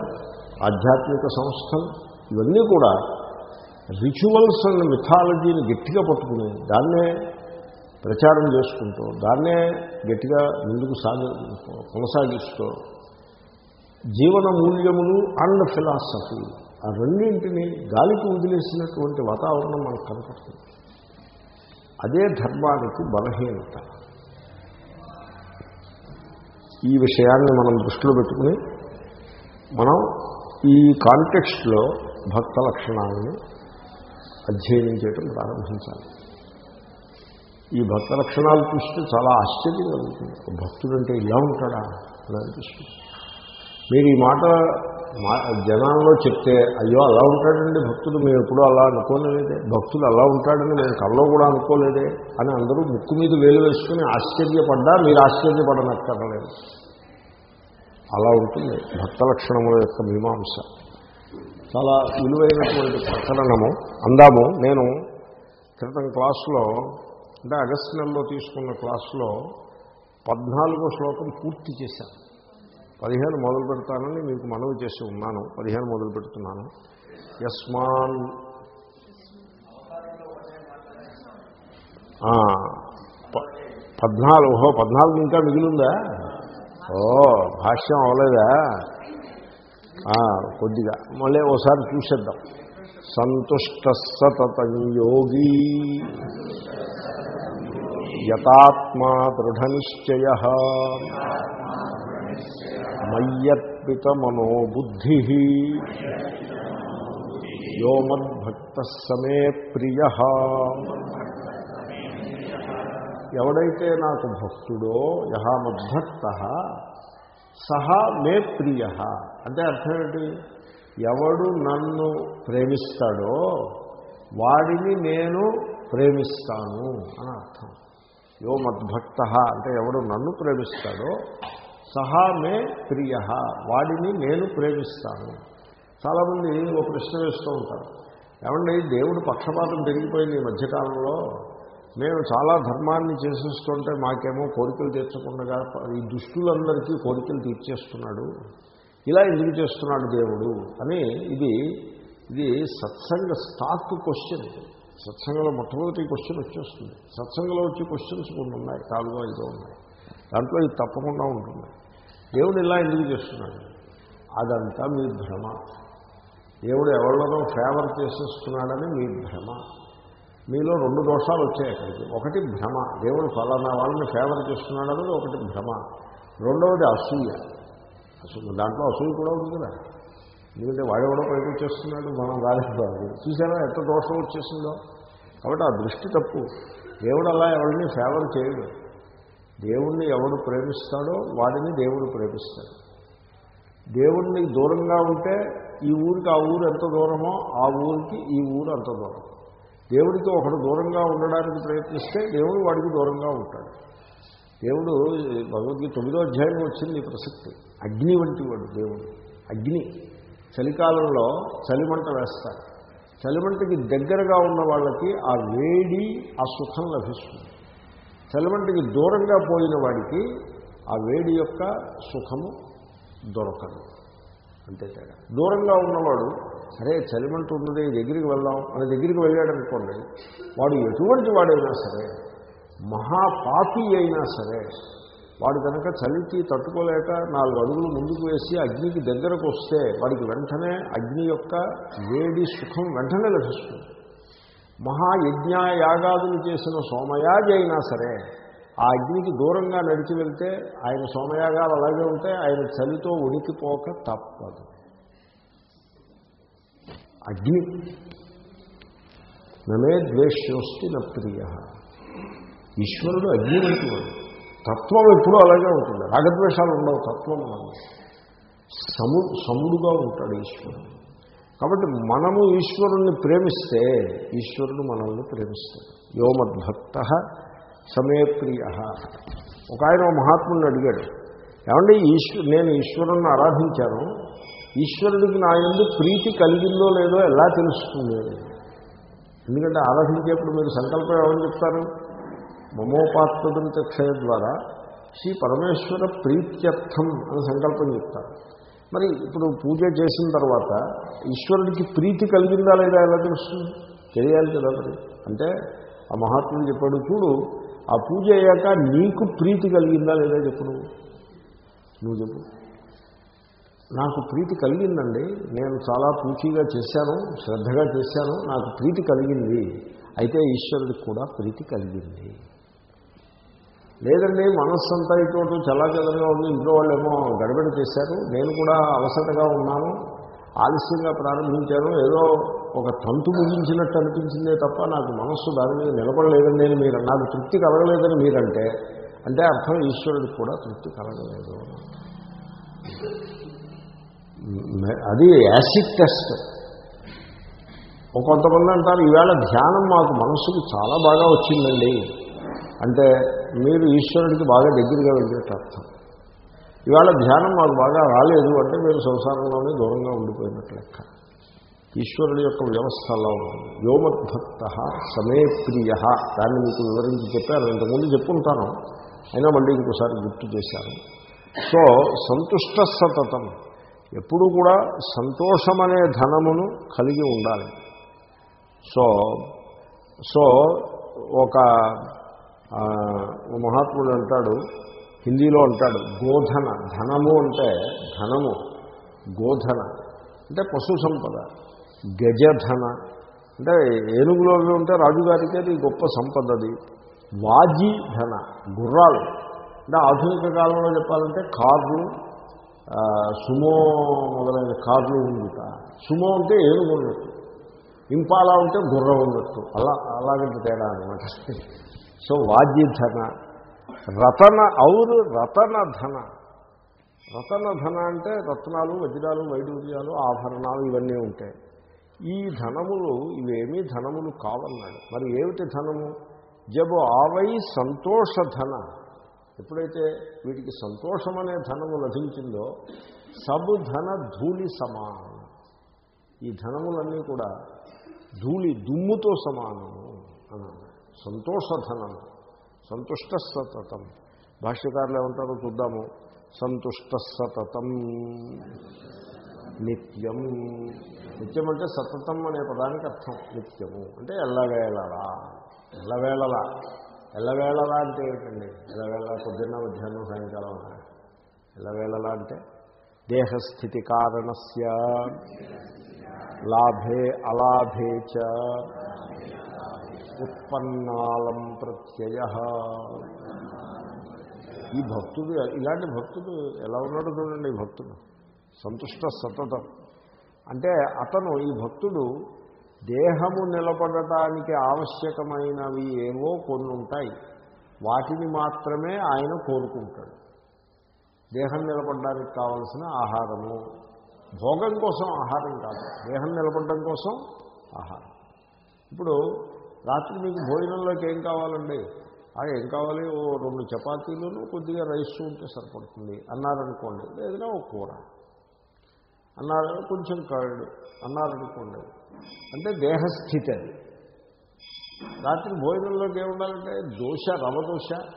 ఆధ్యాత్మిక సంస్థలు ఇవన్నీ కూడా రిచువల్స్ అండ్ మిథాలజీని గట్టిగా పట్టుకుని దాన్నే ప్రచారం చేసుకుంటూ దాన్నే గట్టిగా ముందుకు సాగ కొనసాగిస్తూ జీవన మూల్యములు అండ్ ఫిలాసఫీ ఆ రెండింటిని గాలికి వదిలేసినటువంటి వాతావరణం మనకు కనపడుతుంది. అదే ధర్మానికి బలహీనత. ఈ విషయాన్ని మనం దృష్టిలో పెట్టుకుని మనం ఈ కాంటెక్స్ట్లో భక్త లక్షణాలను అధ్యయనం చేయడం ప్రారంభించాలి. ఈ భక్త లక్షణాలు చూస్తే చాలా ఆశ్చర్యం కలుగుతుంది భక్తుడు అంటే ఇలా ఉంటాడా అని అనిపిస్తుంది. మీరు ఈ మాట మా జనాల్లో చెప్తే అయ్యో అలా ఉంటాడండి భక్తుడు మేము ఎప్పుడూ అలా అనుకోలేదే. భక్తుడు అలా ఉంటాడని మేము కల్లో కూడా అనుకోలేదే. అని అందరూ ముక్కు మీద వేలు వేసుకుని ఆశ్చర్యపడ్డా మీరు ఆశ్చర్యపడనక్కర్లేదు. అలా ఉంటుంది. భక్త లక్షణముల యొక్క మీమాంస. చాలా విలువైనటువంటి ప్రకరణము. అందాము నేను క్రితం క్లాసులో అంటే ఆగస్టు నెలలో తీసుకున్న క్లాసులో పద్నాలుగో శ్లోకం పూర్తి చేశాను. పదిహేను మొదలు పెడతానని మీకు మనవి చేసి ఉన్నాను. పదిహేను మొదలు పెడుతున్నాను. యస్మాన్ ప- పద్నాలుగు ఓహో పద్నాలుగు ఇంకా మిగిలిందా? ఓ భాష్యం అవలేదా? కొద్దిగా. మళ్ళీ ఓసారి చూసేద్దాం. సంతుష్ట సతతం యోగీ యతాత్మా దృఢనిశ్చయ మయ్యర్పిత మనోబుద్ధి యో మద్భక్త సమే ప్రియ ఎవడైతే నాకు భక్తుడో యహ మద్భక్త సహా మే ప్రియ. అంటే అర్థం ఏంటి? ఎవడు నన్ను ప్రేమిస్తాడో వాడిని నేను ప్రేమిస్తాను అని అర్థం. యో మద్భక్త అంటే ఎవడు నన్ను ప్రేమిస్తాడో సహా మే ప్రియ వాడిని నేను ప్రేమిస్తాను. చాలామంది ఒక ప్రశ్న వేస్తూ ఉంటారు. ఏమండి దేవుడు పక్షపాతం పెరిగిపోయింది ఈ మధ్యకాలంలో? మేము చాలా ధర్మాన్ని చేసేస్తుంటే మాకేమో కోరికలు తీర్చకుండా ఈ దుష్టులందరికీ కోరికలు తీర్చేస్తున్నాడు. ఇలా ఎందుకు చేస్తున్నాడు దేవుడు అని ఇది ఇది సత్సంగ స్టాక్ క్వశ్చన్. సత్సంగంలో మొట్టమొదటి క్వశ్చన్ వచ్చేస్తుంది. సత్సంగంలో వచ్చే క్వశ్చన్స్ కొన్ని ఉన్నాయి నాలుగో ఐదో ఉన్నాయి. దాంట్లో ఇది తప్పకుండా ఉంటుంది. దేవుడు ఇలా ఎందుకు చేస్తున్నాడు? అదంతా మీ భ్రమ. దేవుడు ఎవరిలోనో ఫేవర్ చేసేస్తున్నాడని మీ భ్రమ. మీలో రెండు దోషాలు వచ్చాయి అక్కడికి. ఒకటి భ్రమ. దేవుడు ఫలానా వాళ్ళని ఫేవర్ చేస్తున్నాడని ఒకటి భ్రమ. రెండవది అసూయ. అసలు దాంట్లో అసూయ కూడా ఉంది కదా. ఎందుకంటే వాడెవడో పైకి వచ్చేస్తున్నాడు మనం రాలేదు చూసారా ఎంత దోషం వచ్చేసిందో? కాబట్టి ఆ దృష్టి తప్పు. దేవుడు అలా ఎవరిని ఫేవర్ చేయడు. దేవుణ్ణి ఎవడు ప్రేమిస్తాడో వాడిని దేవుడు ప్రేమిస్తాడు. దేవుణ్ణి దూరంగా ఉంటే ఈ ఊరికి ఆ ఊరు ఎంత దూరమో ఆ ఊరికి ఈ ఊరు అంత దూరం. దేవుడికి ఒకడు దూరంగా ఉండడానికి ప్రయత్నిస్తే దేవుడు వాడికి దూరంగా ఉంటాడు. దేవుడు భగవద్గీత తొమ్మిదో అధ్యాయం వచ్చింది ఈ ప్రసక్తి. అగ్ని వంటి వాడు దేవుడు. అగ్ని. చలికాలంలో చలిమంట వేస్తారు. చలిమంటకి దగ్గరగా ఉన్న వాళ్ళకి ఆ వేడి ఆ సుఖం లభిస్తుంది. చలిమంటకి దూరంగా పోయిన వాడికి ఆ వేడి యొక్క సుఖము దొరకదు. అంతే తేడా. దూరంగా ఉన్నవాడు సరే చలిమంట ఉన్నది దగ్గరికి వెళ్దాం. అని దగ్గరికి వెళ్ళాడనుకోండి వాడు ఎటువంటి వాడైనా సరే మహాపాపి అయినా సరే వాడు కనుక చలికి తట్టుకోలేక నాలుగు అడుగులు ముందుకు వేసి అగ్నికి దగ్గరకు వస్తే వాడికి వెంటనే అగ్ని యొక్క వేడి సుఖం వెంటనే లభిస్తుంది. మహాయజ్ఞ యాగాదులు చేసిన సోమయాజి అయినా సరే ఆ అగ్నికి దూరంగా నడిచి వెళ్తే ఆయన సోమయాగాలు అలాగే ఉంటే ఆయన చలితో ఉనికిపోక తప్పదు. అగ్ని. నమే ద్వేష్యోస్తి నా ప్రియ. ఈశ్వరుడు అగ్ని వంటివాడు తత్వం ఎప్పుడూ అలాగే ఉంటుంది. రాగద్వేషాలు ఉండవు తత్వం సము సముడుగా ఉంటాడు ఈశ్వరుడు. కాబట్టి మనము ఈశ్వరుణ్ణి ప్రేమిస్తే ఈశ్వరుడు మనల్ని ప్రేమిస్తాడు. యోమద్భక్త సమే ప్రియ. ఒక ఆయన మహాత్ముడిని అడిగాడు ఏమంటే ఈశ్వరు నేను ఈశ్వరుణ్ణి ఆరాధించాను ఈశ్వరుడికి నా ఎందు ప్రీతి కలిగిందో లేదో ఎలా తెలుస్తుంది? ఎందుకంటే ఆరాధించేప్పుడు మీరు సంకల్పం ఏమని చెప్తారు? మమోపాత్మదంత క్షయ ద్వారా శ్రీ పరమేశ్వర ప్రీత్యర్థం అని సంకల్పం చెప్తారు. మరి ఇప్పుడు పూజ చేసిన తర్వాత ఈశ్వరుడికి ప్రీతి కలిగిందా లేదా ఎలా తెలుస్తుంది? తెలియాలి కదా మరి. అంటే ఆ మహాత్ముడు చెప్పాడు చూడు ఆ పూజ అయ్యాక నీకు ప్రీతి కలిగిందా లేదా చెప్పు నువ్వు? నువ్వు చెప్పు. నాకు ప్రీతి కలిగిందండి. నేను చాలా పూచీగా చేశాను శ్రద్ధగా చేశాను నాకు ప్రీతి కలిగింది. అయితే ఈశ్వరుడికి కూడా ప్రీతి కలిగింది. లేదండి మనస్సు అంతా ఇటు ఉంది ఇంట్లో వాళ్ళు ఏమో గడబడి చేశారు. నేను కూడా అలసటగా ఉన్నాను. ఆలస్యంగా ప్రారంభించాను. ఏదో ఒక తంతు ముగించినట్టు అనిపించిందే తప్ప నాకు మనస్సు దాని మీద నిలబడలేదండి. అని మీరు నాకు తృప్తి కలగలేదని మీరంటే అంటే అర్థం ఈశ్వరుడికి కూడా తృప్తి కలగలేదు. అది యాసిడ్ టెస్ట్. ఒక కొంతమంది అంటారు ఈవేళ ధ్యానం మాకు మనసుకు చాలా బాగా వచ్చిందండి. అంటే మీరు ఈశ్వరుడికి బాగా దగ్గరగా వెళ్ళేట అర్థం. ఇవాళ ధ్యానం మాకు బాగా రాలేదు అంటే మీరు సంసారంలోనే దూరంగా ఉండిపోయినట్లు లెక్క. ఈశ్వరుడి యొక్క వ్యవస్థలో వ్యోమద్భక్త సమే ప్రియ. దాన్ని మీకు వివరించి చెప్పాను. ఇంతకుముందు చెప్పుకుంటాను అయినా మళ్ళీ ఇంకోసారి గుర్తు చేశాను. సో సంతుష్ట సతతం ఎప్పుడూ కూడా సంతోషమనే ధనమును కలిగి ఉండాలి. సో సో ఒక మహాత్ముడు అంటాడు హిందీలో అంటాడు గోధన ధనము అంటే ధనము గోధన అంటే పశు సంపద గజధన అంటే ఏనుగులో ఉంటే రాజుగారికి అది గొప్ప సంపద అది వాజీ ధన గుర్రాలు అంటే ఆధునిక కాలంలో చెప్పాలంటే కార్లు సుమో మొదలైన కార్లు ఉండుట. సుమో అంటే ఏనుగు ఉన్నట్టు. ఇంపాలా ఉంటే గుర్రం ఉన్నట్టు. అలా అలాగంటే తేడా అనమాట సో వాద్యధన రతన ఔరు రతన ధన రతన ధన అంటే రత్నాలు వజ్రాలు వైడూర్యాలు ఆభరణాలు ఇవన్నీ ఉంటాయి. ఈ ధనములు ఇవేమీ ధనములు కావన్నాడు మరి ఏమిటి ధనము? జబు ఆవై సంతోష ధన ఎప్పుడైతే వీటికి సంతోషం అనే ధనము లభించిందో సబు ధన ధూళి సమానం. ఈ ధనములన్నీ కూడా ధూళి దుమ్ముతో సమానము అన్నాడు. సంతోషధనం సంతుష్ట సతతం. భాష్యకారులు ఏమంటారో చూద్దాము. సంతుష్ట సతతం. నిత్యం. నిత్యం అంటే సతతం అనే పదానికి అర్థం నిత్యము. అంటే ఎల్లవేళలా. ఎల్లవేళలా. ఎల్లవేళలా అంటే ఏమిటండి? ఎల్లవేళ పొద్దున్న మధ్యాహ్నం సాయంకాలం ఎల్లవేళలా అంటే దేహస్థితి కారణస్య లాభే అలాభే చ ఉత్పన్నాలం ప్రత్యయ. ఈ భక్తుడు ఇలాంటి భక్తుడు ఎలా ఉన్నాడు చూడండి ఈ భక్తుడు. సంతుష్ట సతతం. అంటే అతను ఈ భక్తుడు దేహము నిలబడటానికి ఆవశ్యకమైనవి ఏవో కొన్ని ఉంటాయి వాటిని మాత్రమే ఆయన కోరుకుంటాడు. దేహం నిలబడడానికి కావలసిన ఆహారము. భోగం కోసం ఆహారం కాదు. దేహం నిలబడడం కోసం ఆహారం. ఇప్పుడు రాత్రి మీకు భోజనంలోకి ఏం కావాలండి? ఏం కావాలి? ఓ రెండు చపాతీలను కొద్దిగా రైస్ ఉంటే సరిపడుతుంది అన్నారనుకోండి. లేదంటే ఒక కూర. అన్నారు కొంచెం కర్డ్ అన్నారనుకోండి. అంటే దేహస్థితి అది రాత్రి భోజనంలోకి ఏముండాలంటే దోశ రవ దోశ.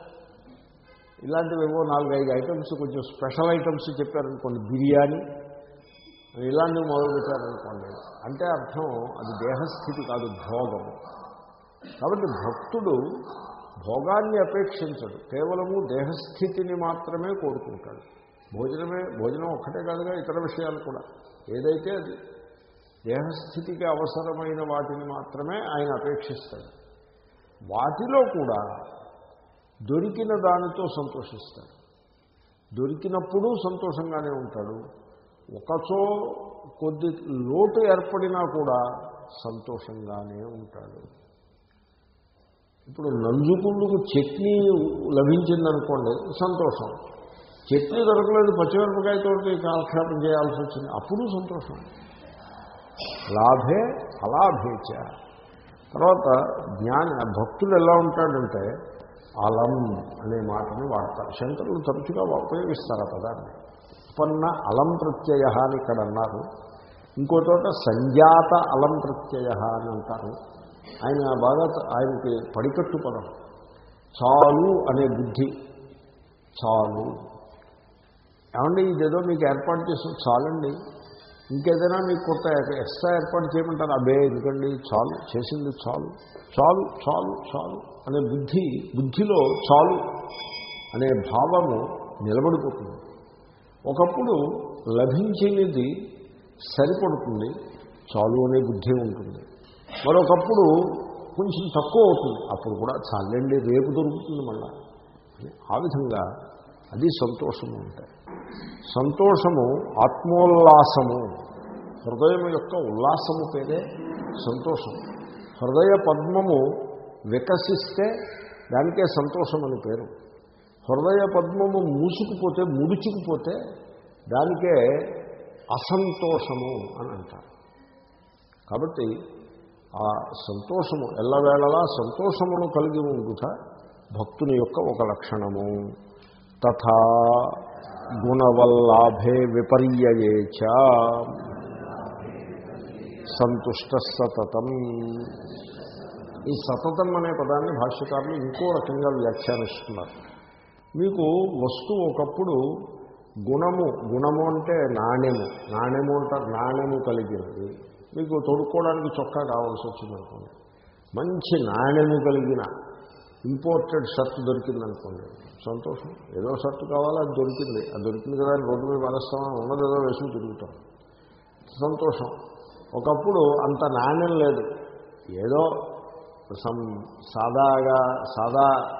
ఇలాంటివి ఏవో నాలుగైదు ఐటమ్స్ కొంచెం స్పెషల్ ఐటమ్స్ చెప్పారనుకోండి బిర్యానీ. ఇలాంటివి మొదలుపెట్టారనుకోండి. అంటే అర్థం అది దేహస్థితి కాదు భోగము. కాబట్టి భక్తుడు భోగాన్ని అపేక్షించడు. కేవలము దేహస్థితిని మాత్రమే కోరుకుంటాడు. భోజనమే భోజనం ఒక్కటే కాదుగా ఇతర విషయాలు కూడా. ఏదైతే అది దేహస్థితికి అవసరమైన వాటిని మాత్రమే ఆయన అపేక్షిస్తాడు. వాటిలో కూడా దొరికిన దానితో సంతోషిస్తాడు. దొరికినప్పుడు సంతోషంగానే ఉంటాడు. ఒకచో కొద్ది లోటు ఏర్పడినా కూడా సంతోషంగానే ఉంటాడు. ఇప్పుడు నంజుకుండుకు చట్నీ లభించిందనుకోండి సంతోషం. చట్నీ దొరకలేదు పచ్చిమిరపకాయతోటి కాలక్షేపం చేయాల్సి వచ్చింది. అప్పుడు సంతోషం. లాభే అలాభేచ తర్వాత జ్ఞాన భక్తులు ఎలా ఉంటాడంటే అలం అనే మాటని వాడతారు. శంకరులు తరచుగా ఉపయోగిస్తారు ఆ పదాన్ని. ఉత్పన్న అలం ప్రత్యయ అని ఇక్కడ అన్నారు. ఇంకో చోట సంజాత అలం ప్రత్యయ అని అంటారు. ఆయన బాగా ఆయనకి పడికట్టు పదం. చాలు అనే బుద్ధి. చాలు. ఏమండి ఇదేదో మీకు ఏర్పాటు చేసి చాలండి. ఇంకేదైనా మీకు కొత్త ఎక్స్ట్రా ఏర్పాటు చేయమంటారు? అబ్బే ఎందుకండి? చాలు చేసింది చాలు. చాలు చాలు చాలు అనే బుద్ధి బుద్ధిలో చాలు అనే భావము నిలబడిపోతుంది. ఒకప్పుడు లభించినది సరిపడుతుంది చాలు అనే బుద్ధి ఉంటుంది. మరొకప్పుడు కొంచెం తక్కువ అవుతుంది. అప్పుడు కూడా చాలండి రేపు దొరుకుతుంది మళ్ళా. ఆ విధంగా అది సంతోషంగా ఉంటాయి. సంతోషము ఆత్మోల్లాసము. హృదయం యొక్క ఉల్లాసము పేరే సంతోషం. హృదయ పద్మము వికసిస్తే దానికే సంతోషం అని పేరు. హృదయ పద్మము మూసుకుపోతే ముడుచుకుపోతే దానికే అసంతోషము అని అంటారు. కాబట్టి ఆ సంతోషము ఎల్లవేళలా సంతోషమును కలిగి ఉండుట భక్తుని యొక్క ఒక లక్షణము. తథా గుణవల్లాభే విపర్యయే చ. సంతుష్ట సతతం ఈ సతతం అనే పదాన్ని భాష్యకారులు ఇంకో రకంగా వ్యాఖ్యానిస్తున్నారు. మీకు వస్తువు ఒకప్పుడు గుణము గుణము అంటే నాణ్యము నాణ్యము అంటారు నాణ్యము కలిగినది. మీకు తొడుక్కోవడానికి చొక్కా కావాల్సి వచ్చిందనుకోండి. మంచి నాణ్యము కలిగిన ఇంపోర్టెడ్ షర్ట్ దొరికిందనుకోండి. సంతోషం. ఏదో షర్ట్ కావాలో అది దొరికింది. అది దొరికింది కదా అని రోడ్డు మీద పరస్తామా ఉన్నది ఏదో వేసుకుని తిరుగుతాం. సంతోషం. ఒకప్పుడు అంత నాణ్యం లేదు. ఏదో సం సాదాగా సాదా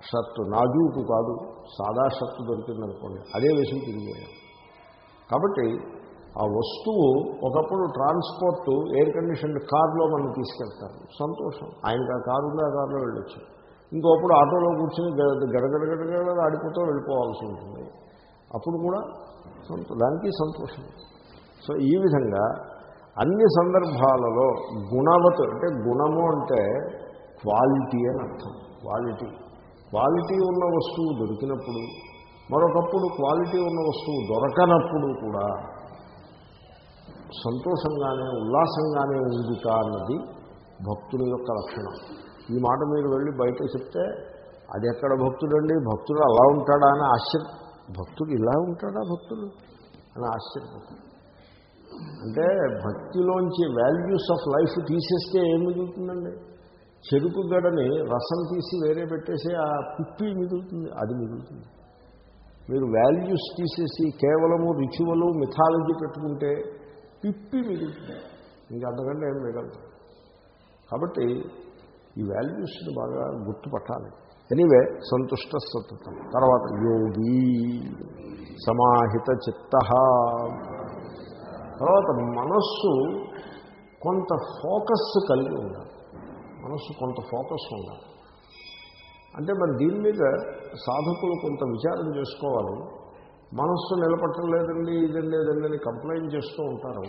షర్టు నాజూకు కాదు. సాదా షర్టు దొరికిందనుకోండి అదే వేసుకుని తిరిగేది కాబట్టి ఆ వస్తువు ఒకప్పుడు ట్రాన్స్పోర్ట్ ఎయిర్ కండిషన్ కార్లో మనం తీసుకెళ్తారు సంతోషం. ఆయన ఆ కారు ఆ కారులో వెళ్ళొచ్చు. ఇంకోప్పుడు ఆటోలో కూర్చొని గడగడగడగడ ఆడిపోతూ వెళ్ళిపోవాల్సి ఉంటుంది అప్పుడు కూడా దానికి సంతోషం సో ఈ విధంగా అన్ని సందర్భాలలో గుణవత్ అంటే గుణము అంటే క్వాలిటీ అని అర్థం క్వాలిటీ క్వాలిటీ ఉన్న వస్తువు దొరికినప్పుడు మరొకప్పుడు క్వాలిటీ ఉన్న వస్తువు దొరకనప్పుడు కూడా సంతోషంగానే ఉల్లాసంగానే ఉండుట అన్నది భక్తుల యొక్క లక్షణం ఈ మాట మీరు వెళ్ళి బయట చెప్తే అది ఎక్కడ భక్తుడండి? భక్తుడు అలా ఉంటాడా? అని ఆశ్చర్య భక్తుడు ఇలా ఉంటాడా భక్తుడు? అని ఆశ్చర్యపోతుంది అంటే భక్తిలోంచి వాల్యూస్ ఆఫ్ లైఫ్ తీసేస్తే ఏం మిగులుతుందండి? చెరుకు గడని రసం తీసి వేరే పెట్టేసి ఆ పిప్పి మిగులుతుంది అది మిగులుతుంది. మీరు వాల్యూస్ తీసేసి కేవలము రిచువలు మిథాలజీ పెట్టుకుంటే పిప్పి మిగులుతుంది. ఇంకా అంతకంటే ఏం మిగలదు. కాబట్టి ఈ వాల్యూస్ని బాగా గుర్తుపట్టాలి. ఎనీవే సంతుష్ట సతతం. తర్వాత యోగి సమాహిత చిత్త. తర్వాత మనస్సు కొంత ఫోకస్ కలిగి ఉండాలి. మనస్సు కొంత ఫోకస్ ఉండాలి. అంటే మరి దీని మీద సాధకులు కొంత విచారం చేసుకోవాలి. మనస్సు నిలబట్టలేదండి ఇదండి ఇదండి అని కంప్లైంట్ చేస్తూ ఉంటారు.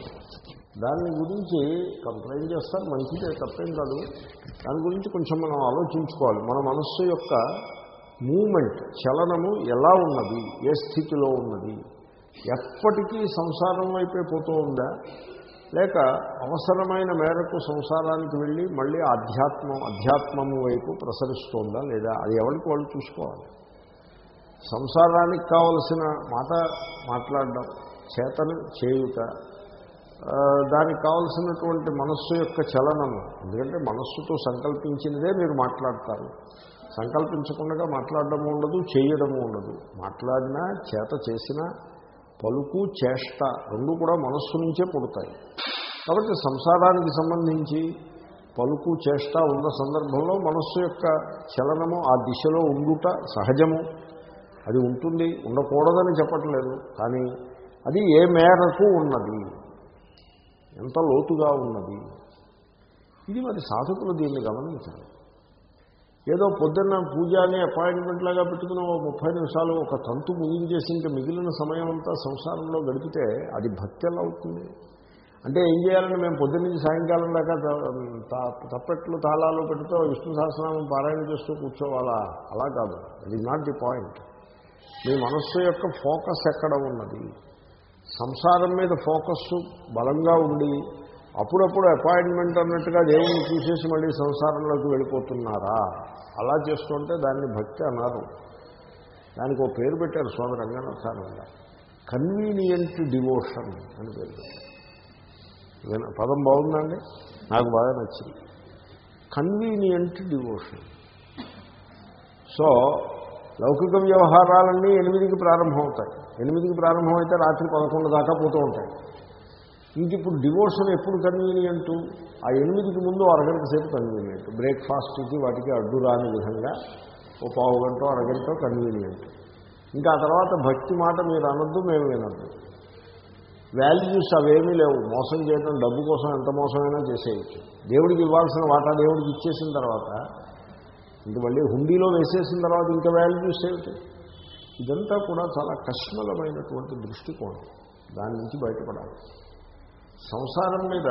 దాని గురించి కంప్లైంట్ చేస్తారు మంచిదే తప్పేం కాదు. దాని గురించి కొంచెం మనం ఆలోచించుకోవాలి. మన మనస్సు యొక్క మూమెంట్ చలనము ఎలా ఉన్నది ఏ స్థితిలో ఉన్నది ఎప్పటికీ సంసారం వైపే పోతూ ఉందా లేక అవసరమైన మేరకు సంసారానికి వెళ్ళి మళ్ళీ ఆధ్యాత్మం అధ్యాత్మము వైపు ప్రసరిస్తోందా లేదా అది ఎవరికి వాళ్ళు చూసుకోవాలి. సంసారానికి కావలసిన మాట మాట్లాడడం చేతను చేయుట దానికి కావలసినటువంటి మనస్సు యొక్క చలనము. ఎందుకంటే మనస్సుతో సంకల్పించినదే మీరు మాట్లాడతారు. సంకల్పించకుండా మాట్లాడడము ఉండదు చేయడము ఉండదు. మాట్లాడినా చేత చేసిన పలుకు చేష్ట రెండు కూడా మనస్సు నుంచే పుడతాయి. కాబట్టి సంసారానికి సంబంధించి పలుకు చేష్ట ఉన్న సందర్భంలో మనస్సు యొక్క చలనము ఆ దిశలో ఉండుట సహజము. అది ఉంటుంది ఉండకూడదని చెప్పట్లేదు. కానీ అది ఏ మేరకు ఉన్నది? ఎంత లోతుగా ఉన్నది? ఇది మరి సాధకులు దీన్ని గమనించాలి. ఏదో పొద్దున్న పూజని అపాయింట్మెంట్ లాగా పెట్టుకుని ఓ ముప్పై నిమిషాలు ఒక తంతు ముగించేసి ఇంకా మిగిలిన సమయం అంతా సంసారంలో గడిపితే అది భక్తి ఎలా అవుతుంది. అంటే ఏం చేయాలని మేము పొద్దున్న నుంచి సాయంకాలం దాకా తప్పెట్లు తాళాలు పెడుతూ విష్ణు సహస్రనామం పారాయణ చేస్తూ కూర్చోవాలా? అలా కాదు. It is not the point మీ మనస్సు యొక్క ఫోకస్ ఎక్కడ ఉన్నది? సంసారం మీద ఫోకస్ బలంగా ఉండి అప్పుడప్పుడు అపాయింట్మెంట్ అన్నట్టుగా దేవుణ్ణి చూసేసి మళ్ళీ సంసారంలోకి వెళ్ళిపోతున్నారా? అలా చేస్తుంటే దాన్ని భక్తి అన్నారు. దానికి ఒక పేరు పెట్టారు స్వామి రంగనాథానంద. కన్వీనియంట్ డివోషన్ అని పేరు పెట్టారు. పదం బాగుందండి? నాకు బాగా నచ్చింది. Convenient devotion. సో లౌకిక వ్యవహారాలన్నీ ఎనిమిదికి ప్రారంభమవుతాయి. ఎనిమిదికి ప్రారంభమైతే రాత్రి పదకొండు దాకా పోతూ ఉంటాయి. ఇంక ఇప్పుడు డివోషన్ ఎప్పుడు కన్వీనియంట్? ఆ ఎనిమిదికి ముందు అరగంట సేపు కన్వీనియంట్. బ్రేక్ఫాస్ట్కి వాటికి అడ్డు రాని విధంగా ఓ పావు గంట అరగంట కన్వీనియంట్. ఇంకా ఆ తర్వాత భక్తి మాట మీరు అనొద్దు మేము వినొద్దు. వాల్యూస్ అవేమీ లేవు. మోసం చేయడం డబ్బు కోసం ఎంత మోసమైనా చేసేయచ్చు. దేవుడికి ఇవ్వాల్సిన వాటా దేవుడికి ఇచ్చేసిన తర్వాత ఇంక మళ్ళీ హుండీలో వేసేసిన తర్వాత ఇంకా వాల్యూస్ ఏమిటి? ఇదంతా కూడా చాలా కష్మలమైనటువంటి దృష్టికోణం. దాని నుంచి బయటపడాలి. సంసారం మీద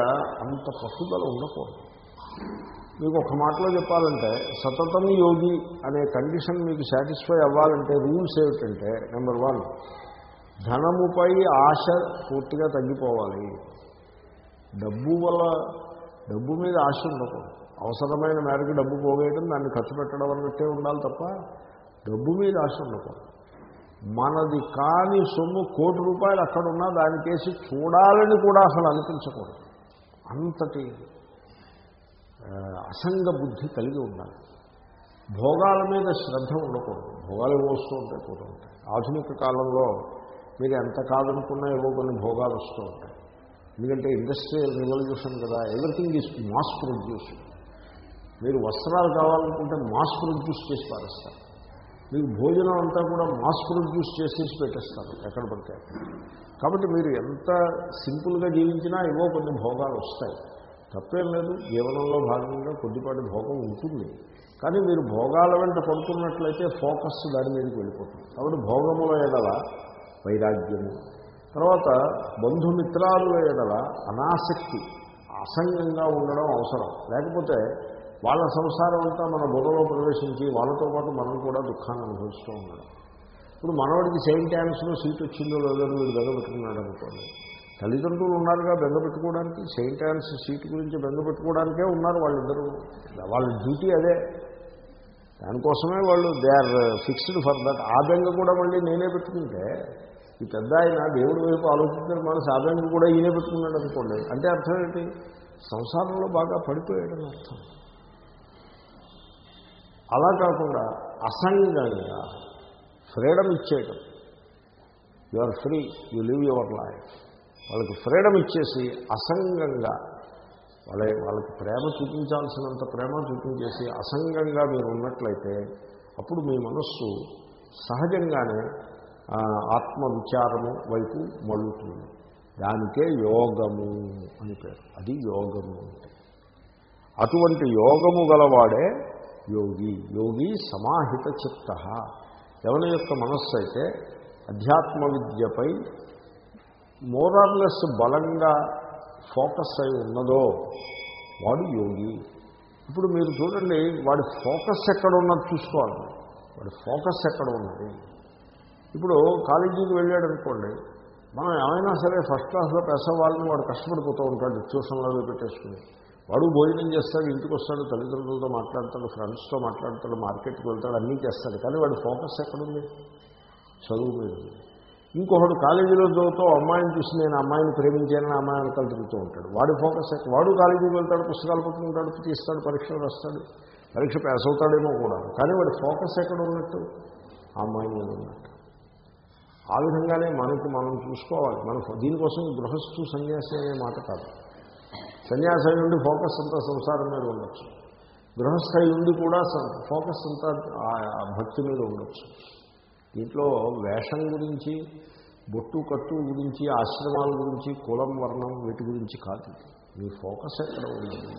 అంత పట్టుదల ఉండకూడదు. మీకు ఒక మాటలో చెప్పాలంటే సతతం యోగి అనే కండిషన్ మీకు సాటిస్ఫై అవ్వాలంటే రూల్స్ ఏమిటంటే నెంబర్ వన్ ధనముపై ఆశ పూర్తిగా తగ్గిపోవాలి. డబ్బు వల్ల డబ్బు మీద ఆశ ఉండకూడదు. అవసరమైన మేరకు డబ్బు పోగేయడం దాన్ని ఖర్చు పెట్టడం అన్నట్టే ఉండాలి తప్ప డబ్బు మీద ఆశ ఉండకూడదు. మనది కాని సొమ్ము కోటి రూపాయలు అక్కడున్నా దానికేసి చూడాలని కూడా అసలు అనిపించకూడదు. అంతటి అసంగ బుద్ధి కలిగి ఉండాలి. భోగాల మీద శ్రద్ధ ఉండకూడదు. భోగాలు వస్తూ ఉంటాయి కూడా ఉంటాయి. ఆధునిక కాలంలో మీరు ఎంత కాదనుకున్నా ఏవో కొన్ని భోగాలు వస్తూ ఉంటాయి. ఎందుకంటే ఇండస్ట్రియల్ రివల్యూషన్ కదా ఎవ్రీథింగ్ ఈజ్ మాస్ ప్రొడ్యూస్ మీరు వస్త్రాలు కావాలనుకుంటే మాస్ ప్రొడ్యూస్ చేసి పారేస్తారు. మీకు భోజనం అంతా కూడా మాస్ ప్రొడ్యూస్ చేసేసి పెట్టేస్తారు ఎక్కడ పడితే కాబట్టి మీరు ఎంత సింపుల్గా జీవించినా ఏవో కొన్ని భోగాలు వస్తాయి. తప్పేం లేదు జీవనంలో భాగంగా కొద్దిపాటి భోగం ఉంటుంది. కానీ మీరు భోగాల వెంట పడుతున్నట్లయితే ఫోకస్ దాని మీదకి వెళ్ళిపోతుంది. కాబట్టి భోగముల ఎడల వైరాగ్యము. తర్వాత బంధుమిత్రాల ఎడల అనాసక్తి అసంగంగా ఉండడం అవసరం. లేకపోతే వాళ్ళ సంసారం అంతా మన బుర్రలో ప్రవేశించి వాళ్ళతో పాటు మనం కూడా దుఃఖాన్ని అనుభవిస్తూ ఉండడం ఇప్పుడు మనవాడికి సెయింట్ యాన్స్లో సీట్ వచ్చిందో లేదో అని వీడు అనుకోండి. తల్లిదండ్రులు ఉన్నారుగా బెంగపెట్టుకోవడానికి సెయింట్ యాన్స్ సీట్ గురించి బెంగపెట్టుకోవడానికే ఉన్నారు వాళ్ళిద్దరూ. వాళ్ళ డ్యూటీ అదే. దానికోసమే వాళ్ళు they are fixed for that. ఆ బెంగ కూడా మళ్ళీ నేనే పెట్టుకుంటే ఈ పెద్ద ఆయన దేవుడి వైపు ఆలోచించిన మనసు ఆ బెంగ కూడా ఈయనే పెట్టుకున్నాడు అనుకోండి. అంటే అర్థం ఏంటి? సంసారంలో బాగా పడిపోయాడని అర్థం. అలా కాకుండా అసంగంగా freedom ఇచ్చేయటం. You are free you live your life వాళ్ళకి ఫ్రీడమ్ ఇచ్చేసి అసంగంగా వాళ్ళ వాళ్ళకి ప్రేమ చూపించాల్సినంత ప్రేమ చూపించేసి అసంగంగా మీరు ఉన్నట్లయితే అప్పుడు మీ మనస్సు సహజంగానే ఆత్మ విచారము వైపు మళ్ళుతుంది. దానికే యోగము అని పేరు. అది యోగము అంటే. అటువంటి యోగము గలవాడే యోగి యోగి సమాహిత చిత్త ఎవరి యొక్క మనస్సు అయితే అధ్యాత్మ విద్యపై మోరార్లెస్ బలంగా ఫోకస్ అయి ఉన్నదో వాడు యోగి. ఇప్పుడు మీరు చూడండి వాడి ఫోకస్ ఎక్కడ ఉన్నది చూసుకోవాలి. వాడి ఫోకస్ ఎక్కడ ఉన్నది ఇప్పుడు కాలేజీకి వెళ్ళాడు అనుకోండి మనం ఏమైనా సరే ఫస్ట్ క్లాస్లో పెసవాళ్ళని వాడు కష్టపడిపోతూ ఉంటాడు ట్యూషన్లో పెట్టేసుకుని. వాడు భోజనం చేస్తాడు ఇంటికి వస్తాడు తల్లిదండ్రులతో మాట్లాడతాడు ఫ్రెండ్స్తో మాట్లాడతాడు మార్కెట్కి వెళ్తాడు అన్నీ చేస్తాడు. కానీ వాడి ఫోకస్ ఎక్కడుంది? చదువు మీద ఇంకొకడు కాలేజీలో చదువుతూ అమ్మాయిని చూసి నేను అమ్మాయిని ప్రేమించానని అమ్మాయి వెనకాల తిరుగుతూ ఉంటాడు. వాడి ఫోకస్ ఎక్కడ వాడు కాలేజీకి వెళ్తాడు పుస్తకాలు పట్టుకుంటాడు తీస్తాడు పరీక్షలు రాస్తాడు పరీక్ష పాస్ అవుతాడేమో కూడా. కానీ వాడి ఫోకస్ ఎక్కడ ఉన్నట్టు ఆ అమ్మాయి మీద ఉన్నట్టు. ఆ విధంగానే మనకి మనం చూసుకోవాలి. మన దీనికోసం గృహస్థు సన్యాసి అనే మాట కాదు. సన్యాసి నుండి ఫోకస్ అంతా సంసారం మీద ఉండొచ్చు. గృహస్థాయి నుండి కూడా స- ఫోకస్ అంతా భక్తి మీద ఉండొచ్చు. దీంట్లో వేషం గురించి బొట్టు కట్టు గురించి ఆశ్రమాల గురించి కులం వర్ణం వీటి గురించి కాదు. మీ ఫోకస్ ఎక్కడ ఉండదు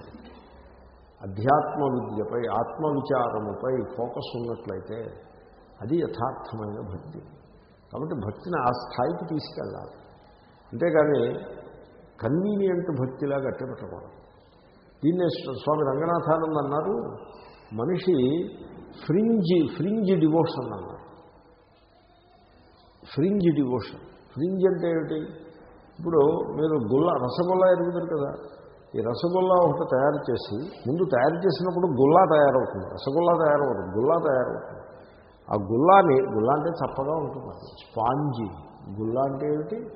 అధ్యాత్మ విద్యపై ఆత్మ విచారముపై ఫోకస్ ఉన్నట్లయితే అది యథార్థమైన భక్తి. కాబట్టి భక్తిని ఆ స్థాయికి తీసుకెళ్ళాలి. అంతేగాని కన్వీనియంట్ భక్తిలా గట్టబెట్టకూడదు దీన్నే స్వామి రంగనాథానంద్ అన్నారు మనిషి ఫ్రింజ్ ఫ్రింజ్ డివోషన్ అన్నారు. Fringe devotion. ఫ్రింజ్ అంటే ఏమిటి? ఇప్పుడు మీరు గుల్ల రసగుల్లా ఎరుగుతారు కదా. ఈ రసగుల్లా ఒకటి తయారు చేసి ముందు తయారు చేసినప్పుడు గుల్లా తయారవుతుంది. రసగుల్లా తయారవుతుంది గుల్లా తయారవుతుంది. ఆ గుల్లాని గుల్లా అంటే చప్పగా ఉంటుంది. స్పాంజీ. గుల్లా అంటే ఏమిటి?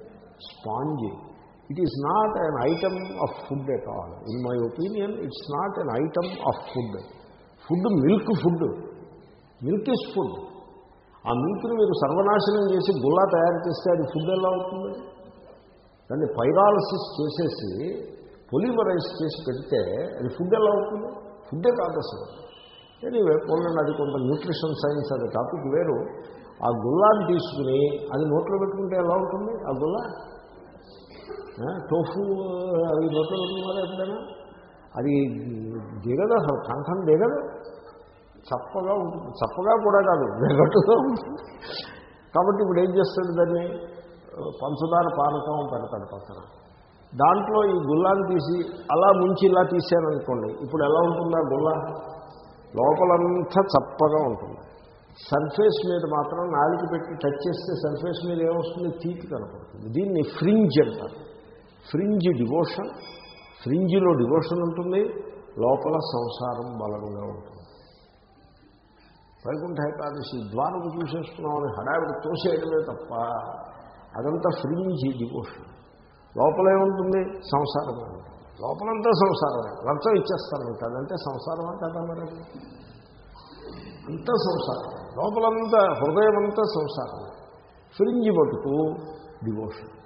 Spongy. It is not an item of food at all in my opinion it's not an item of food food milk food milk is food ఆ మిల్క్ని మీరు సర్వనాశనం చేసి గుల్లా తయారు చేస్తే అది ఫుడ్ ఎలా అవుతుంది? దాన్ని పైరాలసిస్ చేసేసి పొలిమరైజ్ చేసి పెడితే అది ఫుడ్ ఎలా అవుతుంది? ఫుడ్డే కాదు అసలు. ఎనీవే పోలండి అది కొంత న్యూట్రిషన్ సైన్స్ అనే టాపిక్ వేరు. ఆ గుల్లాన్ని తీసుకుని అది నోట్లో పెట్టుకుంటే ఎలా ఉంటుంది? ఆ గుల్లా టోఫు అవి నోట్లో పెట్టుకున్నారా ఎప్పుడైనా అది దిగదు అసలు కంఠం దిగదు. చప్పగా ఉంటుంది చప్పగా కూడా కాదు దిగట్టుగా ఉంటుంది. కాబట్టి ఇప్పుడు ఏం చేస్తాడు దాన్ని? పంచదార పానకం పెడతాడు పక్కన. దాంట్లో ఈ గుల్లాన్ని తీసి అలా ముంచి ఇలా తీసారనుకోండి ఇప్పుడు ఎలా ఉంటుందా గుల్ల లోపలంతా చప్పగా ఉంటుంది. సర్ఫేస్ మీద మాత్రం నాలుగు పెట్టి టచ్ చేస్తే సర్ఫేస్ మీద ఏమొస్తుంది? తీపి కనపడుతుంది. దీన్ని ఫ్రింజ్ అంటారు. Fringe devotion. ఫ్రింజిలో డివోషన్ ఉంటుంది లోపల సంసారం బలంగా ఉంటుంది. వైకుంఠ ఏకాదశి ద్వారం చూసేస్తున్నామని హడావిడి తోసేయడమే తప్ప అదంతా ఫ్రింజ్ డివోషన్. లోపల ఏముంటుంది సంసారమే ఉంటుంది. లోపలంతా సంసారమే. లంచం ఇచ్చేస్తారు మీకు అదంటే సంసారమే కదా మరి? అంతా సంసారం. లోపలంతా హృదయం అంతా సంసారం. ఫ్రింజ్ పట్టుకు డివోషన్.